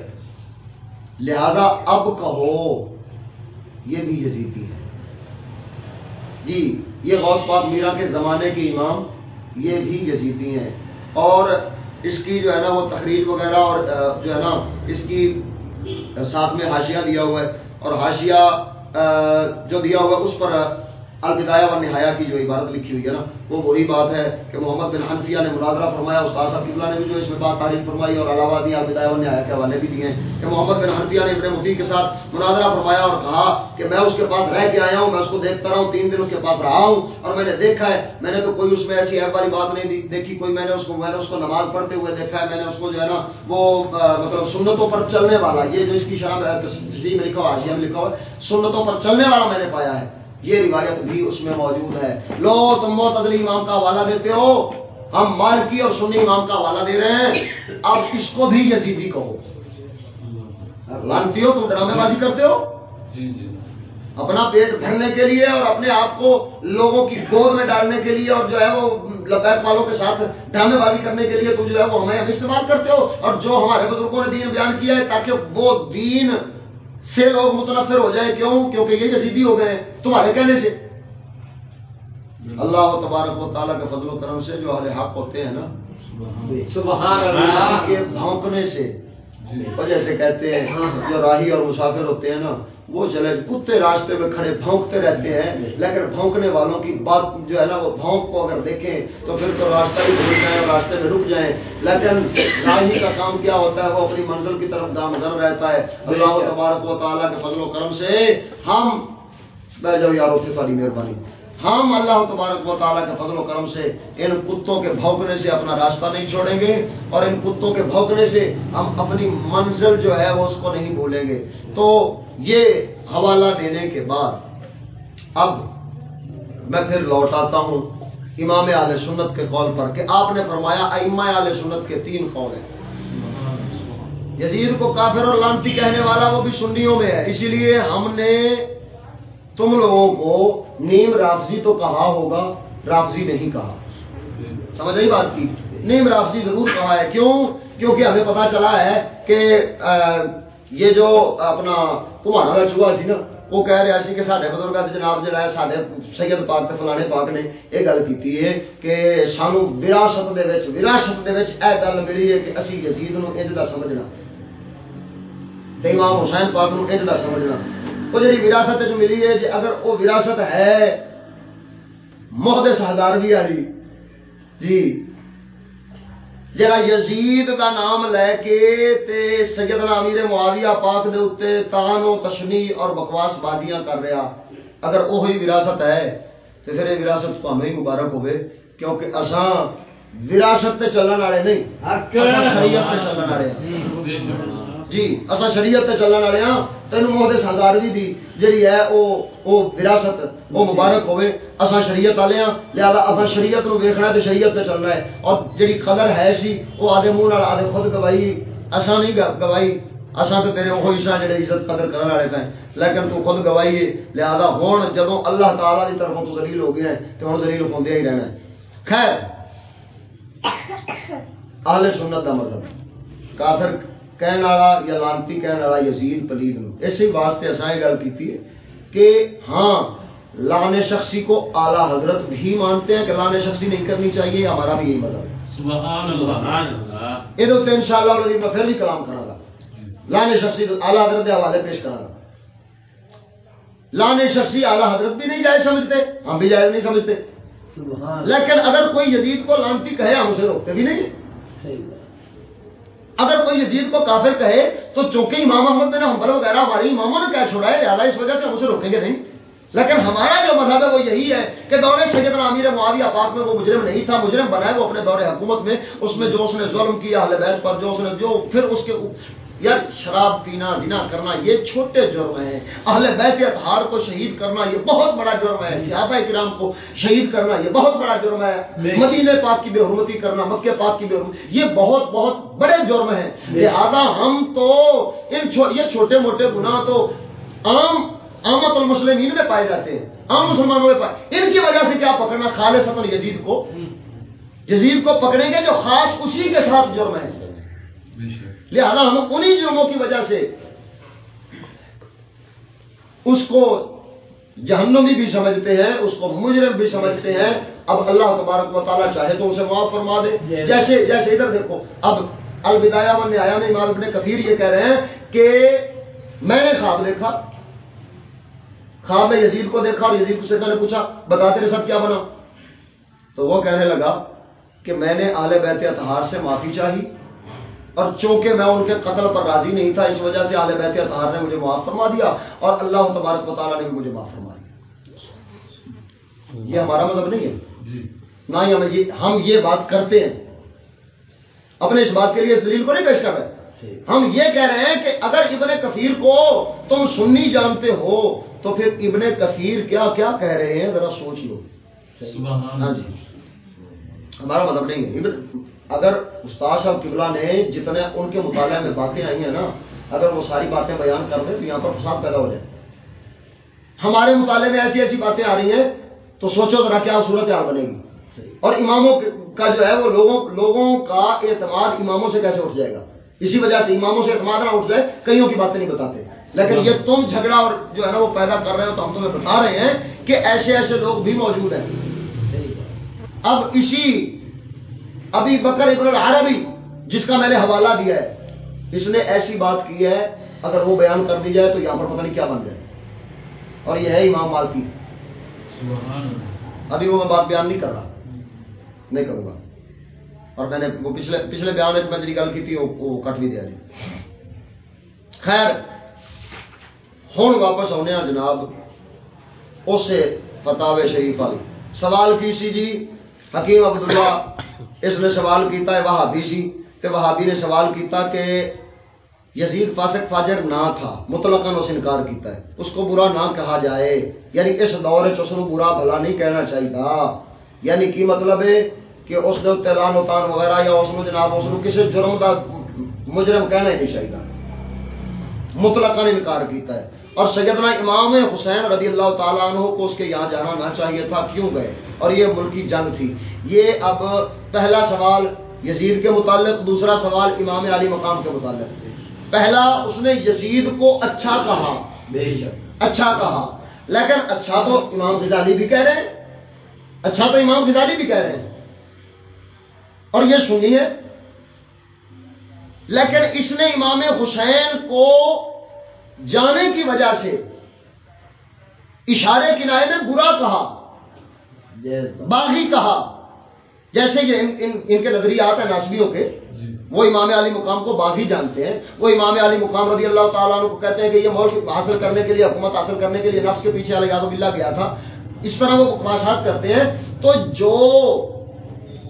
لہذا اب کہو یہ بھی یزیدی ہے۔ جی یہ غوث پاک میرا کے زمانے کے امام یہ بھی یزیدی ہیں۔ اور اس کی جو ہے نا وہ تقریر وغیرہ اور جو ہے نا اس کی ساتھ میں حاشیہ دیا ہوا ہے۔ اور حاشیہ جو دیا ہوگا اس پر البدایہ و نہایا کی جو عبارت لکھی ہوئی ہے نا، وہ وہی بات ہے کہ محمد بن حنفیہ نے مناظرہ فرمایا، استاد صاحب نے بھی جو اس میں بات تعریف فرمائی اور علاوہ دیا البدایہ و نہایا کے حوالے بھی دیے ہیں کہ محمد بن حنفیہ نے ابن مفتی کے ساتھ مناظرہ فرمایا اور کہا کہ میں اس کے پاس رہ کے آیا ہوں، میں اس کو دیکھتا رہا ہوں، تین دن اس کے پاس رہا ہوں اور میں نے دیکھا ہے، میں نے تو کوئی اس میں ایسی ایپ والی بات نہیں دیکھی، کوئی میں نے اس کو، میں نے اس کو نماز پڑھتے ہوئے دیکھا ہے، میں نے اس کو جو ہے نا وہ مطلب سنتوں پر چلنے والا، یہ جو اس کی شراب تشریح میں لکھا ہوا، حاشیہ میں لکھا ہوا ہے، سنتوں پر چلنے والا میں نے پایا ہے۔ یہ روایت بھی اس میں موجود ہے۔ لو تم معتدلی امام کا حوالہ دیتے ہو۔ ہم مالکی اور سنی امام کا حوالہ دے رہے ہیں۔ اب اس کو بھی یزیدی کہو۔ لانتی ہو تم ڈرامے بازی کرتے ہو؟ اپنا پیٹ بھرنے کے لیے اور اپنے آپ کو لوگوں کی گود میں ڈالنے کے لیے اور جو ہے وہ لبیک والوں کے ساتھ ڈرامے بازی کرنے کے لیے تو جو ہے وہ ہمیں استعمال کرتے ہو۔ اور جو ہمارے بزرگوں نے دین بیان کیا ہے تاکہ وہ دین سے لوگ متنفر ہو جائیں کیوں؟ کیونکہ یہ جزیدی ہو گئے تمہارے کہنے سے۔ اللہ تبارک و تعالیٰ کے فضل و کرم سے جو اہل حق ہوتے ہیں نا سبحان اللہ کے بھونکنے سے۔ وجہ سے کہتے ہیں جو راہی اور مسافر ہوتے ہیں نا وہ چلے کتے راستے میں کھڑے بھونکتے رہتے ہیں۔ لیکن بھونکنے والوں کی بات جو ہے نا وہ بھونک کو اگر دیکھیں تو پھر تو راستہ ہی بھول جائیں اور راستے میں رک جائیں۔ لیکن راہی کا کام کیا ہوتا ہے؟ وہ اپنی منزل کی طرف گامزن رہتا ہے۔ اللہ تبارک و تعالیٰ کے فضل و کرم سے ہم بہ جاؤ یارو کی ساری مہربانی۔ ہم اللہ تبارک و تعالیٰ کے فضل و کرم سے ان کتوں کے بھونکنے سے اپنا راستہ نہیں چھوڑیں گے اور ان کتوں کے بھونکنے سے ہم اپنی منزل جو ہے وہ اس کو نہیں بھولیں گے۔ تو یہ حوالہ دینے کے بعد اب میں پھر لوٹ آتا ہوں امام علیہ سنت کے قول پر کہ آپ نے فرمایا ائمہ علیہ سنت کے تین قول ہیں۔ یزید کو کافر اور لانتی کہنے والا وہ بھی سنیوں میں ہے۔ اسی لیے ہم نے تم لوگوں کو نیم رافضی تو کہا ہوگا، رافضی نہیں کہا۔ سمجھ رہی بات کی؟ نیم رافضی ضرور کہا ہے۔ کیوں؟ کیونکہ ہمیں پتا چلا ہے کہ یہ جو اپنا کمانا کا چوہا سی نا، وہ کہہ رہا سی کہ سارے بزرگ جناب جڑا ہے سارے سید پاک تے فلانے پاک نے یہ گل کی ہے کہ سانو وراثت دے وچ، وراثت دے وچ اے گل ملی ہے کہ اسی یزید نو انج دا سمجھنا۔ تے امام حسین پاک نو انج دا سمجھنا۔ وہ جی وراثت جو ملی ہے جی اگر وہ وراثت ہے محدث ہزاروی والی۔ جی۔ جڑا یزید دا نام لے کے تے سیدنا امیر معاویہ پاک دے اوتے تان و تشنیع اور بکواس بازیاں کر رہا۔ اگر وہی وراثت ہے تے پھر یہ وراثت تمہیں ہی مبارک ہوے کیونکہ اساں وراثت تے چلن والے نہیں۔ اساں شریعت تے چلن والے جی اصا شریعت تے چلن والے ہاں۔ تینوں محدث ہزاروی دی جڑی ہے، او او وراثت، او مبارک ہوے اصا شریعت والے ہاں لہذا اصا شریعت نو ویکھنا تے شریعت تے چلنا ہے۔ اور جڑی قدر ہے سی، او آدے منہ نال آدے خود گواہی اصا نہیں گواہی۔ اصا تو تیرے وہی سا جڑے عزت قدر کرنے والے پے۔ لیکن تو خود گواہی ہے۔ لہذا ہن جدوں اللہ تعالی دی طرفوں تو ذلیل ہو گیا ہے، تے ہن ذلیل ہوندے ہی رہنا ہے۔ خیر۔ اہل سنت دا مطلب کافر کہنے والا یا لانتی کہنے والا یزید پلید نو۔ اسی واسطے اساں یہ گل کیتی ہے کہ ہاں لان شخصی کو اعلی حضرت بھی مانتے ہیں کہ لان شخصی نہیں کرنی چاہیے ہمارا بھی یہی مطلب ہے۔ سبحان اللہ یہ تو ان شاء اللہ میں پھر بھی کلام کرا گا لان شخصی اعلی حضرت کے حوالے پیش کرا گا لان شخصی اعلی حضرت بھی نہیں جائز سمجھتے ہم بھی جائز نہیں سمجھتے۔ لیکن اگر کوئی یزید کو لانتی کہے ہم اسے روکتے بھی نہیں۔ اگر کوئی یزید کو کافر کہے تو چونکہ امام احمد بن حنبل وغیرہ ہمارے اماموں نے کیا چھوڑا ہے، لہٰذا اس وجہ سے ہم اسے روکیں گے نہیں۔ لیکن ہمارا جو مذہب ہے وہ یہی ہے کہ دور سیدنا امیر معاویہ پاک میں وہ مجرم نہیں تھا، مجرم بنا ہے وہ اپنے دور حکومت میں، اس میں جو اس نے ظلم کیا، اہل بیت پر جو اس نے جو پھر اس کے یار شراب پینا زنا کرنا یہ چھوٹے جرم ہیں۔ اہل بیت اطہار کو شہید کرنا یہ بہت بڑا جرم ہے۔ صحابہ کرام کو شہید کرنا یہ بہت بڑا جرم ہے۔ مدینہ پاک کی بے حرمتی کرنا مکہ پاک کی بے حرمتی یہ بہت بہت بڑے جرم ہیں۔ لہذا ہم تو ان یہ چھوٹے موٹے گناہ تو عام عامت المسلمین میں پائے جاتے ہیں۔ عام مسلمانوں میں پائے۔ ان کی وجہ سے کیا پکڑنا؟ خالص یزید کو۔ یزید کو پکڑیں گے جو خاص اسی کے ساتھ جرم ہے۔ لہذا ہم انہی جرموں کی وجہ سے اس کو جہنمی بھی سمجھتے ہیں اس کو مجرم بھی سمجھتے ہیں۔ اب اللہ تبارک و تعالیٰ چاہے تو اسے معاف فرما دے۔ جیسے جیسے ادھر دیکھو اب الوداع نے آیا میں امام ابن کثیر یہ کہہ رہے ہیں کہ میں نے خواب دیکھا۔ خواب میں یزید کو دیکھا اور یزید سے میں نے پوچھا بتا تیرے ساتھ کیا بنا؟ تو وہ کہنے لگا کہ میں نے آل بیت اطہار سے معافی چاہی۔ اور چونکہ میں ان کے قتل پر راضی نہیں تھا اس وجہ سے آل بیت اطہار نے مجھے معاف فرما دیا اور اللہ تبارک و تعالیٰ نے بھی مجھے معاف فرما دیا۔ یہ ہمارا مطلب نہیں ہے۔ نہ ہی ہمیں یہ ہم یہ بات کرتے ہیں۔ اپنے اس بات کے لیے اس دلیل کو نہیں پیش کر رہے۔ ہم یہ کہہ رہے ہیں کہ اگر ابن کثیر کو تم سنی جانتے ہو تو پھر ابن کثیر کیا کیا کہہ رہے ہیں؟ ذرا سوچ لو ہاں جی۔ ہمارا مطلب نہیں ہے۔ اگر استاد صاحب قبلہ نے جتنے ان کے مطالعے میں باتیں آئی ہیں نا اگر وہ ساری باتیں بیان کر دیں تو یہاں پر فساد پیدا ہو جائے۔ ہمارے مطالعے میں ایسی ایسی باتیں آ رہی ہیں تو سوچو ذرا کیا صورت حال بنے گی۔ اور اماموں کا جو ہے وہ لوگوں لوگوں کا اعتماد اماموں سے کیسے اٹھ جائے گا؟ اسی وجہ سے اماموں سے اعتماد نہ اٹھ جائے کئیوں کی باتیں نہیں بتاتے۔ لیکن یہ تم جھگڑا اور جو ہے نا وہ پیدا کر رہے ہو تو ہم تمہیں بتا رہے ہیں کہ ایسے ایسے لوگ بھی موجود ہیں۔ اب اسی ابھی بکر ابن العربی جس کا میں نے حوالہ دیا ہے۔ اس نے ایسی بات کی ہے اگر وہ بیان کر دی جائے تو یہاں پر پتہ نہیں کیا بن جائے۔ اور یہ ہے امام مالکی۔ ابھی وہ میں بات بیان نہیں کر رہا۔ نہیں کروں گا۔ اور میں نے وہ پچھلے پچھلے بیان میں جی گل کی تھی وہ وہ کٹ بھی دیا جی۔ خیر ہوں واپس آنے جناب اسے فتح شریف والی۔ سوال کی سی جی حکیم عبداللہ اس نے سوال کیتا ہے وہابی سی تے وہابی نے سوال کیتا کہ یزید فاسق فاجر نہ تھا، مطلقاً اس انکار کیتا ہے۔ اس کو برا نہ کہا جائے یعنی اس دور اس کو برا بھلا نہیں کہنا چاہیے یعنی کی مطلب ہے کہ اس نے تیلان اتان وغیرہ یا اس نے جناب اس نے کسی جرم کا مجرم کہنا ہی نہیں چاہیے مطلقاً انکار کیتا ہے۔ اور سیدنا امام حسین رضی اللہ تعالیٰ عنہ کو اس کے یہاں جانا نہ چاہیے تھا کیوں گئے؟ اور یہ ملکی جنگ تھی۔ یہ اب پہلا سوال یزید کے متعلق دوسرا سوال امام علی مقام کے متعلق۔ پہلا اس نے یزید کو اچھا کہا۔ بے شک۔ اچھا کہا۔ لیکن اچھا تو امام غزالی بھی کہہ رہے ہیں۔ اچھا تو امام غزالی بھی کہہ رہے ہیں۔ اور یہ سنیے۔ لیکن اس نے امام حسین کو جانے کی وجہ سے اشارے کنارے میں برا کہا باغی کہا۔ جیسے کہ ان, ان, ان کے نظریات ہیں ناسبیوں کے۔ وہ امام علی مقام کو باغی جانتے ہیں۔ وہ امام علی مقام رضی اللہ تعالیٰ عنہ کو کہتے ہیں کہ یہ ملک حاصل کرنے کے لیے حکومت حاصل کرنے کے لیے نفس کے پیچھے علیہ بلّہ گیا تھا۔ اس طرح وہ باشات کرتے ہیں۔ تو جو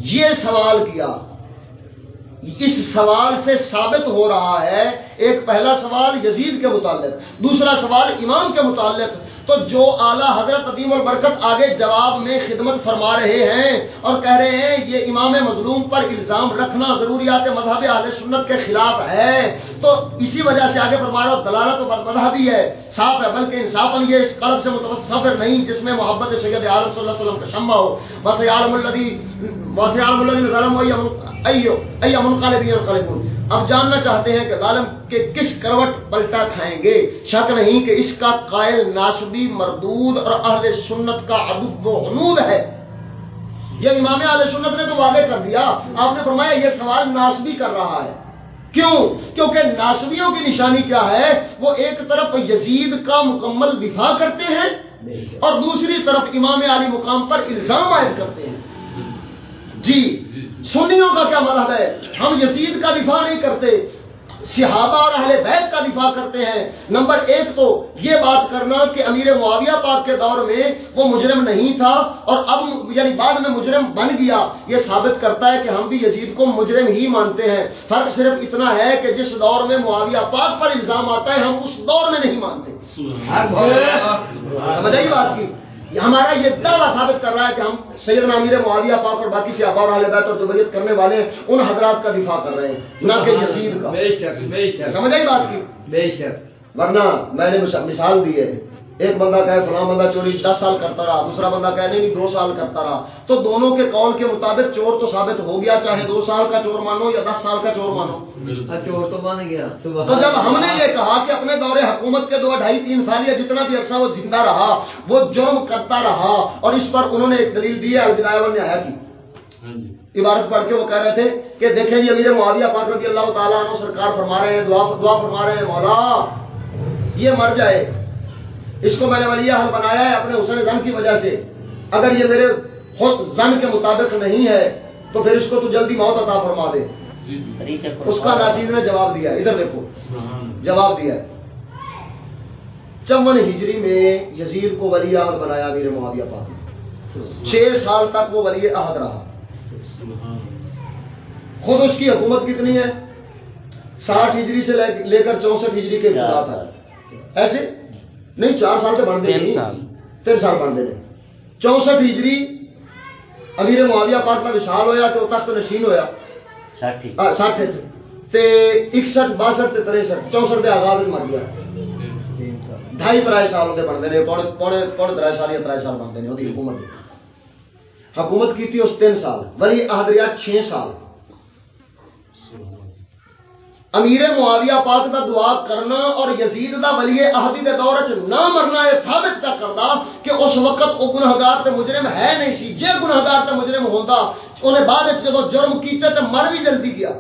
یہ سوال کیا اس سوال سے ثابت ہو رہا ہے، ایک پہلا سوال یزید کے متعلق، دوسرا سوال امام کے متعلق۔ تو جو اعلیٰ حضرت عدیم البرکت آگے جواب میں خدمت فرما رہے ہیں اور کہہ رہے ہیں، یہ امام مظلوم پر الزام رکھنا ضروریات مذہب اہل سنت کے خلاف ہے۔ تو اسی وجہ سے آگے فرما رہا دلالت و مذہبی ہے۔ صاف ہے، بلکہ انصاف یہ اس قلب سے متصفر نہیں جس میں محبت سید عالم صلی اللہ علیہ وسلم کا شمع ہو۔ بس عالم الدی بس عالم الدی ظلم ایو ایو منقلب ينقلبون اب جاننا چاہتے ہیں کہ ظالم کے کس کروٹ پلٹا کھائیں گے؟ شک نہیں کہ اس کا قائل ناسبی مردود اور اہل سنت کا ادب و حنود ہے۔ یہ امام اہل سنت نے تو واضح کر دیا۔ آپ نے فرمایا یہ سوال ناسبی کر رہا ہے۔ کیوں؟ کیونکہ ناسبیوں کی نشانی کیا ہے؟ وہ ایک طرف یزید کا مکمل دفاع کرتے ہیں اور دوسری طرف امام علی مقام پر الزام عائد کرتے ہیں۔ جی سنیوں کا کیا مطلب ہے؟ ہم یزید کا دفاع نہیں کرتے صحابہ اور اہل بیت کا دفاع کرتے ہیں۔ نمبر ایک تو یہ بات کرنا کہ امیر معاویہ پاک کے دور میں وہ مجرم نہیں تھا اور اب یعنی بعد میں مجرم بن گیا۔ یہ ثابت کرتا ہے کہ ہم بھی یزید کو مجرم ہی مانتے ہیں۔ فرق صرف اتنا ہے کہ جس دور میں معاویہ پاک پر الزام آتا ہے ہم اس دور میں نہیں مانتے۔ سمجھ آئی بات کی؟ ہمارا یہ دعویٰ ثابت کر رہا ہے کہ ہم سیدنا امیر معاویہ پاک اور باقی سے آبار والے بیت اور جبریت کرنے والے ان حضرات کا دفاع کر رہے ہیں نہ کہ یزید کا۔ بے شک بے شک۔ سمجھ آئی بات کی؟ بے شک۔ ورنہ میں نے مثال دی ہے ایک بندہ کہے فلاں بندہ چوری دس سال کرتا رہا دوسرا بندہ کہے نہیں دو سال کرتا رہا۔ تو دونوں کے قول کے مطابق چور تو ثابت ہو گیا چاہے دو سال کا چور مانو یا دس سال کا چور مانو۔ چور تو بن گیا۔ تو جب ہم نے یہ کہا کہ اپنے دور حکومت کے دو ڈھائی تین سال یا جتنا بھی عرصہ وہ زندہ رہا وہ جرم کرتا رہا اور اس پر انہوں نے ایک دلیل دی ہے الوداع نے آیا کی عبارت پڑھ کے وہ کہہ رہے تھے کہ دیکھیں جی امیر معاویہ پاک رضی اللہ تعالیٰ عنہ سرکار فرما رہے ہیں دعا دعا فرما رہے ہیں مولا یہ مر جائے۔ اس کو میں نے ولی حل بنایا ہے اپنے حسن زن کی وجہ سے۔ اگر یہ میرے زن کے مطابق نہیں ہے تو پھر اس کو تو جلدی موت عطا فرما دے۔ اس کا ناچیز نے جواب دیا۔ ادھر دیکھو۔ جواب دیا۔ چون ہجری میں یزید کو ولی عہد بنایا میرے معاویہ پاک۔ چھ سال تک وہ ولی عہد رہا۔ خود اس کی حکومت کتنی ہے؟ ساٹھ ہجری سے لے کر چونسٹھ ہجری کے بعد ایسے؟ نہیں چار سال سے بنتے تین سال۔ تین سال بنتے ہیں چونسٹھ ہجری امیر معاویہ پاک کا وشال ہویا تو تخت نشین ہویا۔ سٹھ ہاں، تے اکسٹھ باسٹھ تریسٹھ چونسٹھ کے آغاز مر گیا۔ ڈھائی ترائے سال دے بنتے ہیں پونے پونے پونے ترائی سال یا ترائی سال بنتے ہیں وہی حکومت۔ حکومت کی اس تین سال۔ ولی احدریات چھ سال۔ امیر معاویہ پاک دا دعا کرنا اور یزید دا ولی احدی دے دور چ نہ مرنا یہ ثابت تا کردا کہ اس وقت او گنہگار تے مجرم ہے نہیں سی۔ جے گنہگار تے مجرم ہوندا اونے بعد جب جرم کیتے تے مر بھی جلدی گیا۔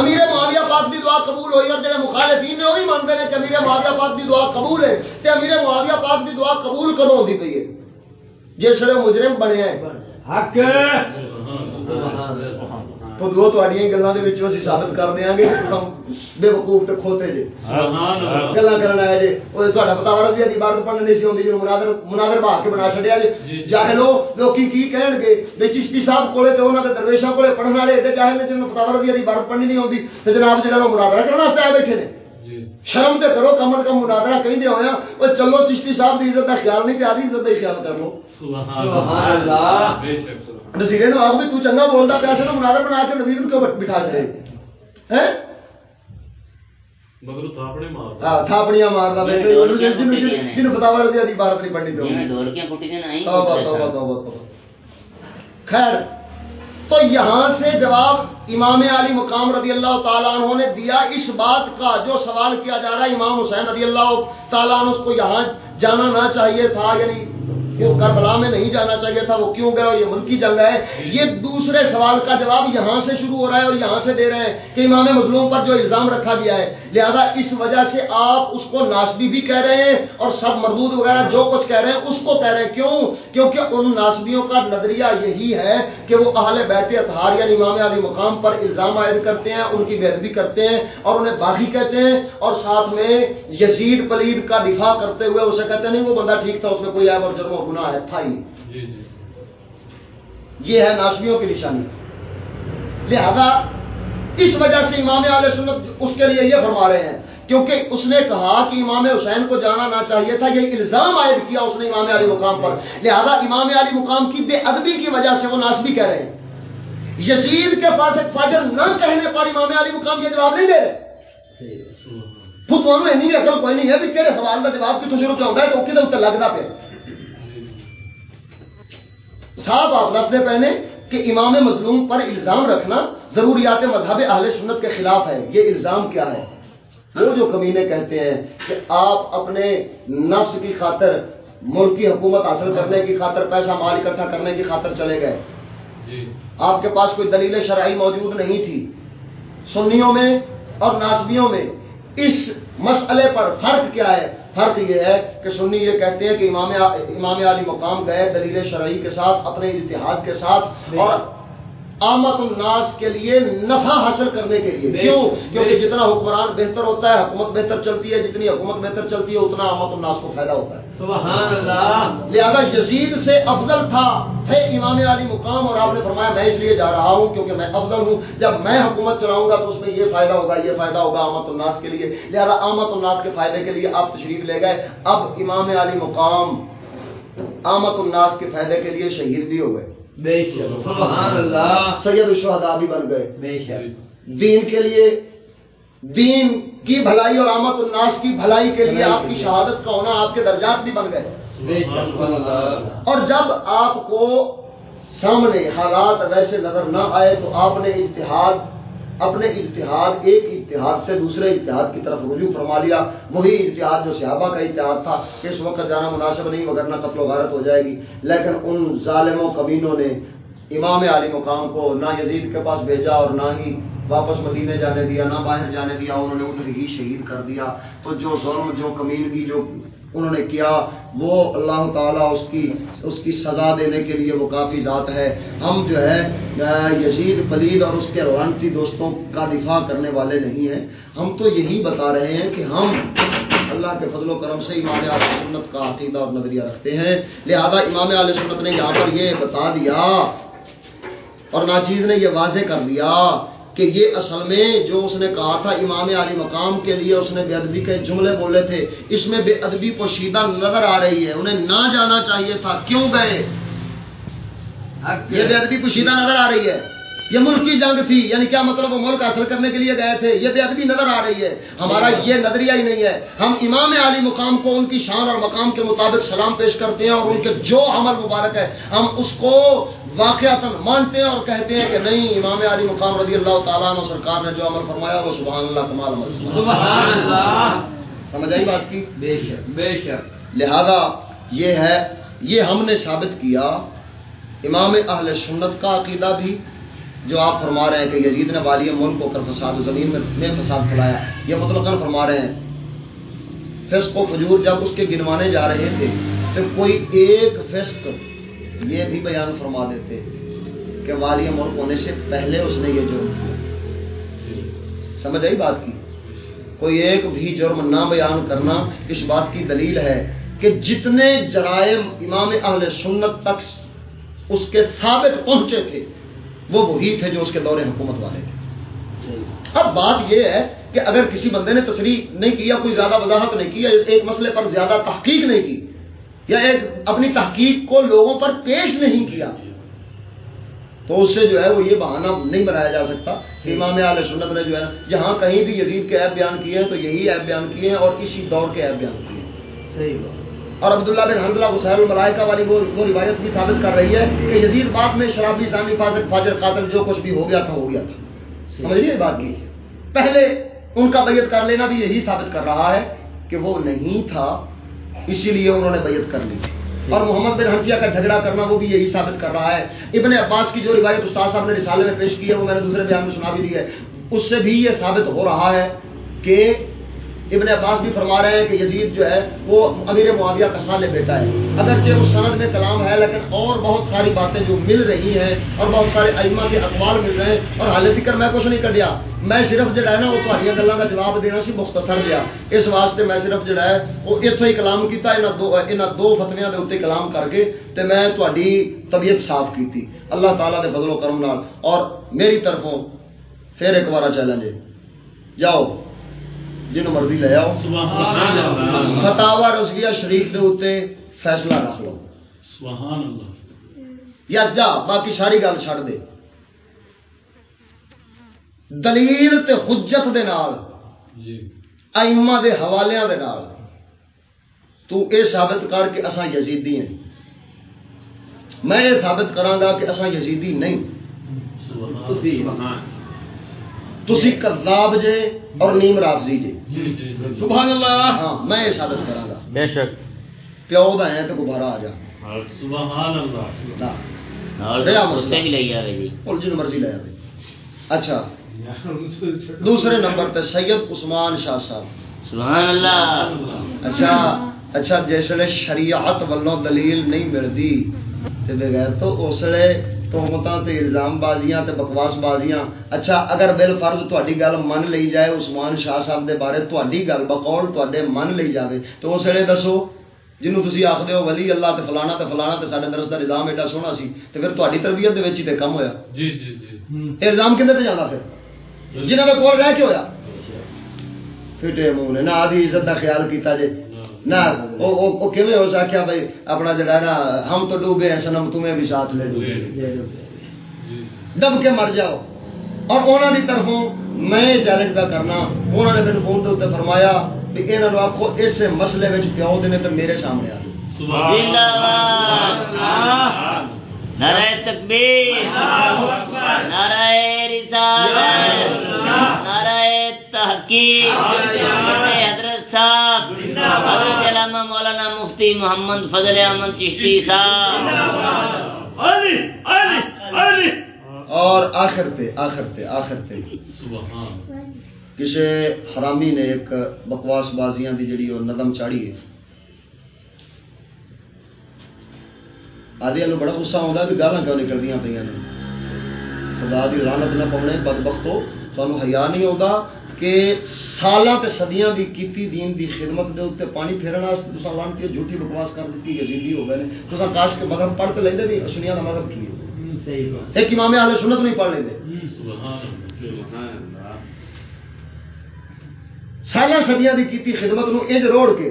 امیر معاویہ پاک دی دعا قبول ہوئی اور جڑے مخالفین نے او بھی مانتے ہیں کہ امیر معاویہ پاک دی دعا قبول ہے۔ تے امیر معاویہ پاک دی دعا قبول کرو ہوندی پئی ہے؟ جس مجرم بنیا ہے۔ حق سبحان اللہ۔ خود تھوڑی گلوں کے اسی ثابت کر دیا گے بے وقوف تو کھوتے جی گلا کرن جی وہ تھوڑا بتاوا رضی دی پڑھنے نہیں سی ہوندی جنوں مناظر مناظر بھاگ کے بنا چھڈیا جی جاہلو لوکی کی کہن گے بے چشتی صاحب کولے تے انہاں دے درویشاں کولے پڑھن والے ایڈے جاہل نے جنوں بتاوا رضی دی پڑھنی نہیں ہوندی تے جناب جنہاں مناظرہ کرن واسطے آئے بیٹھے نے شرم تے کرو کم از کم مناظرہ کہیں ہویا او چلو چشتی صاحب دی عزت دا خیال نہیں تے آدھی عزت دا خیال کر سبحان اللہ بے شک نصیرے نو آپ گے تو چنگا بولتا پیا سے مناظر بنا کے نبی کو بٹھا چلے ہیں؟ ہاں، خیر تو یہاں سے جواب امام علی مقام رضی اللہ تعالیٰ عنہ نے دیا۔ اس بات کا جو سوال کیا جا رہا ہے امام حسین رضی اللہ تعالیٰ عنہ اس کو یہاں جانا نہ چاہیے تھا یعنی وہ کربلا میں نہیں جانا چاہیے تھا، وہ کیوں گیا اور یہ ملکی جنگ ہے؟ یہ دوسرے سوال کا جواب یہاں سے شروع ہو رہا ہے اور یہاں سے دے رہے ہیں کہ امام مظلوم پر جو الزام رکھا گیا ہے، لہذا اس وجہ سے آپ اس کو ناسبی بھی کہہ رہے ہیں اور سب مردود وغیرہ جو کچھ کہہ رہے ہیں، اس کو کہہ رہے ہیں۔ کیوں؟ کیونکہ ان ناسبیوں کا نظریہ یہی ہے کہ وہ اہل بیت اطہار یعنی امام علی مقام پر الزام عائد کرتے ہیں، ان کی بےدبی کرتے ہیں اور انہیں باغی کہتے ہیں اور ساتھ میں یزید پلیب کا دفاع کرتے ہوئے اسے کہتے ہیں، نہیں، وہ بندہ ٹھیک تھا، اس میں کوئی ایب اور جرم وہ گناہ ہے تھا ہی جی جی۔ یہ ہے ناسمیوں کی نشانی۔ لہذا اس وجہ سے امام علیہ سنت اس کے لیے یہ فرما رہے ہیں کیونکہ اس نے کہا کہ امام حسین کو جانا نہ چاہیے تھا یہ الزام عائد کیا اس نے امام علی مقام پر۔ لہذا امام علی مقام کی بے ادبی کی وجہ سے وہ ناسبی کہہ رہے ہیں۔ یزید کے پاس ایک فاجر نہ کہنے پر امام علی مقام یہ جواب نہیں دے رہے۔ پھر تو انہوں نے نہیں اکل کوئی نہیں ہے کہ تیرے سوال کا جواب کی تو تجربہ ہوتا ہے تو کدھر لگنا پہ صاحب آپ لفظ پہنے کہ امام مظلوم پر الزام رکھنا ضروریات مذہب اہل سنت کے خلاف ہے۔ یہ الزام کیا ہے؟ وہ جو کمینے کہتے ہیں کہ آپ اپنے نفس کی خاطر ملکی حکومت حاصل کرنے کی خاطر پیسہ مال اکٹھا کرنے کی خاطر چلے گئے۔ جی۔ آپ کے پاس کوئی دلیل شرعی موجود نہیں تھی۔ سنیوں میں اور ناسبیوں میں اس مسئلے پر فرق کیا ہے؟ فرق یہ ہے کہ سنی یہ کہتے ہیں کہ امام امام علی مقام گئے دلیل شرعی کے ساتھ اپنے اتحاد کے ساتھ اور آمد الناس کے لیے نفع حاصل کرنے کے لیے۔ کیوں؟ کیونکہ جتنا حکمران بہتر ہوتا ہے حکومت بہتر چلتی ہے جتنی حکومت بہتر چلتی ہے اتنا آمد الناس کو فائدہ ہوتا ہے۔ سبحان اللہ۔ لہذا یزید سے افضل تھا۔ ہے امام علی مقام اور آپ نے فرمایا میں اس لیے جا رہا ہوں کیونکہ میں افضل ہوں۔ جب میں حکومت چلاؤں گا تو اس میں یہ فائدہ ہوگا یہ فائدہ ہوگا آمد الناس کے لیے۔ لہذا آمد الناس کے فائدے کے لیے آپ تشریف لے گئے۔ اب امام علی مقام آمد الناس کے فائدے کے لیے شہید بھی ہو گئے۔ سید الشہداء بھی بن گئے۔ دین کے لیے دین کی بھلائی اور آمد الناس کی بھلائی کے لیے آپ کی شہادت کا ہونا آپ کے درجات بھی بن گئے۔ اور جب آپ کو سامنے حالات ویسے نظر نہ آئے تو آپ نے اجتہاد اپنے اتحاد، ایک اتحاد سے دوسرے اتحاد کی طرف رجوع فرما لیا۔ وہی اتحاد جو صحابہ کا اتحاد تھا، اس وقت جانا مناسب نہیں، مگر نہ قتل و غارت ہو جائے گی۔ لیکن ان ظالم و کمینوں نے امام عالی مقام کو نہ یزید کے پاس بھیجا اور نہ ہی واپس مدینے جانے دیا، نہ باہر جانے دیا۔ انہوں نے ادھر ہی شہید کر دیا۔ تو جو ظلم، جو کمینگی جو انہوں نے کیا، وہ اللہ تعالیٰ اس کی اس کی سزا دینے کے لیے وہ کافی ذات ہے۔ ہم جو ہے یزید فلید اور اس کے روانتی دوستوں کا دفاع کرنے والے نہیں ہیں۔ ہم تو یہی بتا رہے ہیں کہ ہم اللہ کے فضل و کرم سے امام علیہ سنت کا عقیدہ اور نظریہ رکھتے ہیں۔ لہذا امام علیہ سنت نے یہاں پر یہ بتا دیا اور ناجیز نے یہ واضح کر دیا کہ یہ اصل میں جو اس نے کہا تھا امام علی مقام کے لیے اس نے بے ادبی کے جملے بولے تھے اس میں بے ادبی پوشیدہ نظر آ رہی ہے انہیں نہ جانا چاہیے تھا کیوں گئے؟ یہ بے ادبی پوشیدہ نظر آ رہی ہے۔ یہ ملکی جنگ تھی یعنی کیا مطلب وہ ملک حاصل کرنے کے لیے گئے تھے؟ یہ بے ادبی نظر آ رہی ہے۔ ہمارا یہ نظریہ ہی نہیں ہے۔ ہم امام علی مقام کو ان کی شان اور مقام کے مطابق سلام پیش کرتے ہیں اور ان کے جو عمل مبارک ہے ہم اس کو واقعات مانتے ہیں اور کہتے ہیں کہ نہیں امام علی مقام رضی اللہ تعالیٰ عنہ سرکار نے جو عمل فرمایا وہ سبحان اللہ کمال عمل۔ سبحان اللہ۔ سمجھ آئی بات کی؟ بے شک۔ بے شک۔ لہذا یہ ہے یہ ہم نے ثابت کیا امام اہل سنت کا عقیدہ بھی جو آپ فرما رہے ہیں کہ یزید نے والی ملک کو کر فساد، زمین میں فساد پھیلایا، یہ مطلق فرما رہے ہیں۔ فسق و فجور جب اس کے گنوانے جا رہے تھے، تو کوئی ایک فسق یہ بھی بیان فرما دیتے کہ والی ملک ہونے سے پہلے اس نے یہ جرم کیا۔ سمجھ آئی بات کی؟ کوئی ایک بھی جرم نہ بیان کرنا اس بات کی دلیل ہے کہ جتنے جرائم امام اہل سنت تک اس کے ثابت پہنچے تھے وہ وہی تھے جو اس کے دور حکومت والے تھے۔ اب بات یہ ہے کہ اگر کسی بندے نے تصریح نہیں کیا کوئی زیادہ وضاحت نہیں کی یا ایک مسئلے پر زیادہ تحقیق نہیں کی یا ایک اپنی تحقیق کو لوگوں پر پیش نہیں کیا تو اس سے جو ہے وہ یہ بہانہ نہیں بنایا جا سکتا۔ کہ امام علیہ سنت نے جو ہے جہاں کہیں بھی یزید کے ایپ بیان کیے ہیں تو یہی ایپ بیان کیے ہیں اور اسی دور کے ایپ بیان کیے ہیں۔ صحیح بات۔ اور عبداللہ بن حمدلہ حسین الملائکہ والی وہ وہ روایت بھی ثابت کر رہی ہے کہ یزید بعد میں شرابی ثانی فاضر فاجر قاتل جو کچھ بھی ہو گیا تھا، ہو گیا تھا۔ سمجھ لیے بات کی؟ پہلے ان کا بیعت کر لینا بھی یہی ثابت کر رہا ہے کہ وہ نہیں تھا، اسی لیے انہوں نے بیعت کر لی۔ اور محمد بن حنفیہ کا جھگڑا کرنا وہ بھی یہی ثابت کر رہا ہے۔ ابن عباس کی جو روایت استاد صاحب نے رسالے میں پیش کی ہے، وہ میں نے دوسرے بیان میں سنا بھی دی ہے۔ اس سے بھی یہ ثابت ہو رہا ہے کہ ابن عباس بھی فرما رہے ہیں کہ یزید جو ہے وہ امیر معاویہ کا سالے بیٹا ہے۔ اگرچہ اس سند میں کلام ہے، لیکن اور بہت ساری باتیں جو مل رہی ہیں اور بہت سارے ائمہ کے اقوال مل رہے ہیں اور حال فکر میں کچھ نہیں کر میں صرف جڑا ہے نا وہ تھوڑی گلوں کا جواب دینا سی، مختصر لیا اس واسطے میں صرف جڑا ہے وہ اتوں ہی کلام کیتا یہاں دو یہاں دو فتویاں دے اتنے کلام کر کے تے میں تھوڑی طبیعت صاف کی تھی اللہ تعالیٰ دے بدل و کرم نال۔ اور میری طرفوں پھر ایک بار چیلنج ہے جاؤ۔ جن مرضی لے آؤ۔ سبحان اللہ۔ فتاوا رضویہ شریف دے اتنے فیصلہ رکھ لو۔ سبحان اللہ۔ یا جا باقی ساری گل چھڑ دے۔ دلیل تے حجت دے نال جی۔ ائمہ دے حوالیاں دے نال تو اے ثابت کر کہ اساں یزیدی ہیں۔ میں یہ ثابت کراں گا کہ اساں یزیدی نہیں۔ سبحان تسی سبحان تسی کذاب جے اور نیم رافضی جے. جی جی جی سبحان اللہ. ہاں میں یہ ثابت کراں گا. بے شک. پیو دا ہے تو دوبارہ آ جا. سبحان اللہ. اور مسئلہ سے بھی لے آوے جی اور جن مرضی لے آوے اچھا. دوسرے نمبر تے سید عثمان شاہ صاحب. سبحان اللہ. اچھا اچھا جسے شریعت والوں دلیل نہیں ملتی تے بغیر تو اسلے تہمتاں تے الزام بازیاں تے بکواس بازیاں اچھا اگر بل فرض تہاڈی گل من لئی جائے عثمان شاہ صاحب دے بارے تہاڈی گل بقول تہاڈے من لئی جاوے تو اس ویلے دسو جنوں تسی آکھدے ہو ولی اللہ تے فلانا تے فلانا تے ساڈے درس دا نظام ایڈا سوہنا سی تے پھر تہاڈی تربیت دے وچ ہی تے کم ہویا۔ جی جی جی۔ الزام کدے تے جاندا پھر؟ جنہاں دے کول رہ کے ہویا؟ پھٹے منہ نے نہ آدھی عزت دا خیال کیتا جے۔ نہ او او او کیویں ہو سکیا بھائی؟ اپنا جڑا نا ہم تو ڈوبے ہیں سنم تمہیں بھی ساتھ لے ڈوبے جی۔ دب کے مر جاؤ۔ اور انہوں کی طرفوں میں چیلنج پہ کرنا انہوں نے میرے فون کے اتنے فرمایا کہ یہاں آخو اس مسئلے میں پیو دینے تو میرے سامنے آ نعرہ تکبیر۔ نعرہ رسالت۔ نعرہ تحقیق۔ حضرت صاحب. حضرت علامہ مولانا مفتی محمد فضل احمد چشتی صاحب. علی علی علی. اور آخر تے آخر تے آخر سبحان. کسی حرامی نے ایک بکواس بازیاں دی جڑی وہ نظم چاڑی ہے؟ آدھی نو بڑا غصہ آتا بھی گالاں کیوں نکلدیاں پہ نے خدا دی لعنت نہ پاؤنے بدبختو تانوں حیا نہیں ہوگا کہ سالاں تے صدیاں دی کیتی دین دی خدمت دے اوتے پانی پھیرن واسطے تساں لانتی جھوٹی بکواس کر دتی یزیدی ہو گئے نے۔ تساں کاش کے مذہب پڑھ تے لیندے بھی سنیاں دا مذہب کی ہے صحیح بات۔ ایک امام اہل سنت نہیں پڑھ لیندے۔ سبحان اللہ۔ سالہ صدیاں دی کیتی خدمت نو انج روڑ کے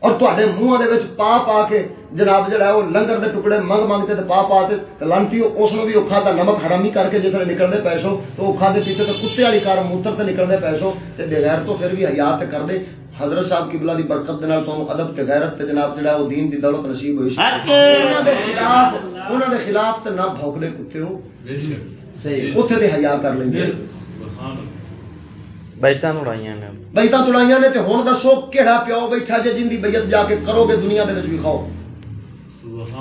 اور تے منہ دے پا پا کے جناب جڑا ہے وہ لنگر دے ٹکڑے منگ منگتے تے پا پا تو لانتی اس بھی اوکھا تھا نمک حرامی کر کے جسے نکلدے پیسو تو اوکھا دے پیتے تے کتے والی کار موتر تے نکلدے پیسو تے بغیر تو پھر بھی حیات کر دے۔ حضرت صاحب قبلہ دی برکت دے نال تو ادب تے غیرت تے جناب جڑا وہ دین دی دولت نصیب ہوئی انہوں دے خلاف انہاں تے نہ بھوکدے کتے ہو۔ بے شک۔ صحیح حیا کر لیں گے بیعتاں لڑائیاں نے۔ بیعتاں لڑائیاں نے تے ہن دسو کیڑا پیو بیٹھا جے جن دی بیعت جا کے کرو گے دنیا دے وچ بھی کھاؤ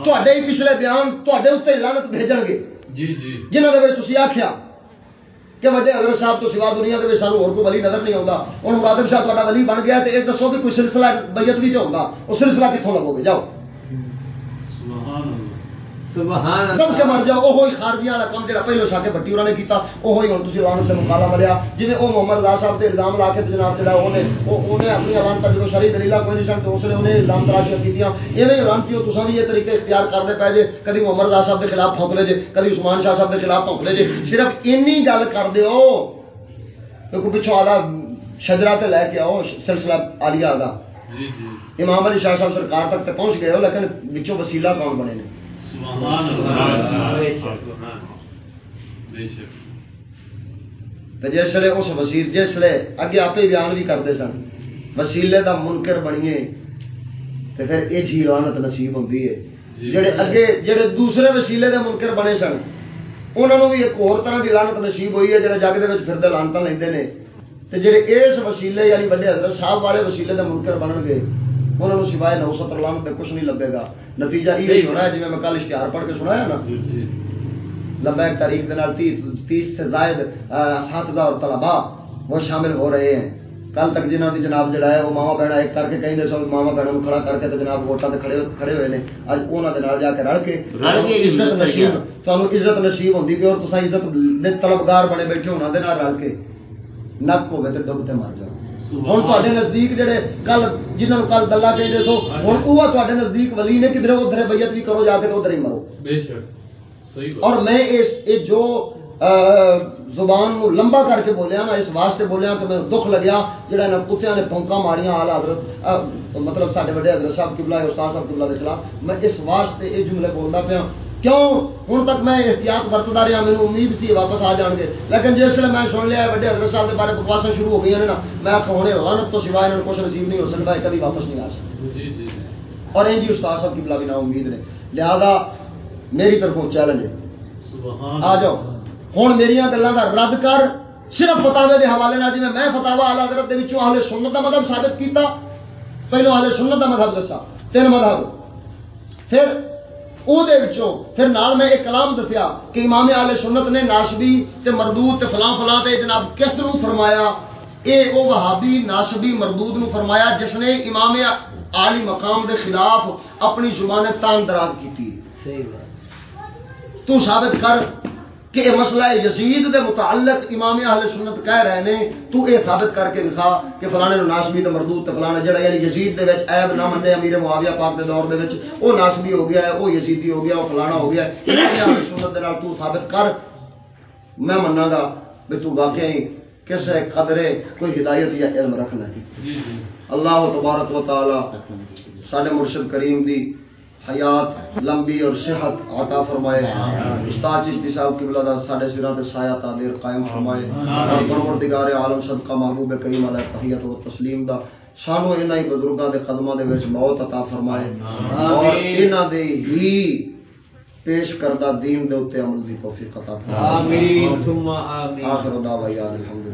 تواڈے ہی پچھلے بیان تواڈے اوتے لعنت بھیجن گے۔ جی جی۔ جنہاں دے وچ تسی آکھیا کہ وڈے حضرت صاحب تو سوا دنیا دے وچ سانو ہور کوئی ولی نظر نہیں آوندا۔ ہن مراد شاہ تہاڈا ولی بن گیا تے اے دسو کہ کوئی سلسلہ بیعت بھی تے ہوندا۔ او سلسلہ کتھوں لبو گے؟ جاؤ۔ سب کے مر جی وہ محمد رضا صاحب کے خلاف پھونک لے کدی عثمان شاہ صاحب کے خلاف پھونک لے جے۔ صرف اینی گل کر دیو پچھو آلا شجرا لے کے آؤ سلسلہ عالیہ آدھا۔ جی، جی۔ امام علی شاہ صاحب سرکار تک پہنچ گئے ہو لیکن وسیلہ کون بنے نے؟ جسے اس وسیل جسے اگے آپ بیان بھی کرتے سن۔ وسیلے دا منکر بنیے تو پھر یہ جی رانت نصیب ہوتی ہے جڑے اگے جڑے دوسرے وسیلے دے منکر بنے سن انہوں بھی ایک اور طرح کی لانت نصیب ہوئی ہے جڑے جگ دے وچ لیندے نے۔ تے جڑے اس وسیلے یعنی بڑے حضرت صاحب والے وسیلے دا منکر بننے انہوں نے سوائے نو ستر لانت کچھ نہیں لبے گا۔ نتیجہ یہی ہونا ہے جی میں کل اشتہار پڑھ کے سنایا نا۔ لمبے تاریخ تیس تیس سے زائد اساتذہ اور طلبا وہ شامل ہو رہے ہیں۔ کل تک جنہوں نے جناب جڑا ہے وہ ماما بہنا ایک کر کے کہیں سو ماما بہنا نو کھڑا کر کے تے جناب ووٹوں سے کھڑے ہوئے ہیں اج انہاں کے نال جا کے رل کے عزت نشیب تمہیں عزت نشیب ہوندی پی اور تصا عزت طلبگار بنے بیٹھے انہاں دے نال رل کے۔ نک ہوگی تو ڈبتے مر جاؤ ہوں تے نزدیک جڑے کل جنہوں کل دلہ کہہ سو ہوں وہ نزدیک ولی نے کدھر ادھر بیعت بھی کرو جا کے ادھر ہی مرو اور میں جو زبان لمبا کر کے بولیا نا اس واسطے بولیا کہ میرے دکھ لگیا جڑا نا کتیاں نے پونکا ماریاں آل حضرت مطلب سارے وڈے حضرت صاحب قبلہ استاد صاحب قبلہ دے خلاف میں اس واسطے یہ جملے بولتا پیا کیوں؟ ہوں تک میں احتیاط برتتا رہا میرے امید سی واپس آ جان گے لیکن جس ویل میں سن لیا وڈے حضرت صاحب کے بارے بکواسا شروع ہو گئی نا میں ہونے لانت تو سوائے انہوں نے کچھ نصیب نہیں ہو سکتا کبھی واپس نہیں آ سکتا۔ جی، جی، جی۔ اور جی استاد صاحب کی بلا بھی نا امید نے۔ لہذا میری طرف چیلنج ہے۔ آ جاؤ۔ ہوں میری گلوں کا رد کر صرف فتاوے کے حوالے نہ جی میں فتاوا آل حضرت دے سنت کا مذہب ثابت کیا پہلو آلے سنت کا مذہب دسا تین مذہب۔ پھر او پھر نال میں ایک کلام دسیا کہ امام اہل سنت نے ناشبی تے مردود تے فلاں فلاں تے جناب کس نو فرمایا اے او وہابی ناشبی مردود نو فرمایا جس نے امام آلی مقام دے خلاف اپنی زبان تان دراب کی تھی تو ثابت کر کہ یہ مسئلہ یزید دے متعلق امام اہل سنت کہہ رہے ہیں تو اے ثابت کر کے دکھا کہ فلانے نو ناسبی نہ مردود تے فلانا جڑا یعنی یزید دے وچ عیب نہ مننے امیر معاویہ پاک دے دور دے وچ او ناسبی ہو گیا ہے او یزیدی ہو گیا او فلانا ہو گیا ہے۔ اہل سنت دے نال تو ثابت کر۔ میں مننا گا کہ تو واقعی کس ہے قدرے کوئی ہدایت یا علم رکھنا ہے جی، جی۔ اللہ تبارک و تعالی سارے مرشد کریم دی حیات لمبی اور صحت عطا فرمائے۔ استاد چشتی صاحب کی بلادہ ساڑھے سرات سایہ تعلیر قائم فرمائے۔ اور پروردگار عالم صدقہ محبوب کریم علیہ تحیت و تسلیم دا سانو انہاں ہی بزرگاں دے قدماں دے وچ موت عطا فرمائے۔ اور انہاں دے ہی پیش کردہ دین دے اوتے عمل دی توفیق عطا فرمائے۔ آمین۔ ثم آمین۔ آخر الحمد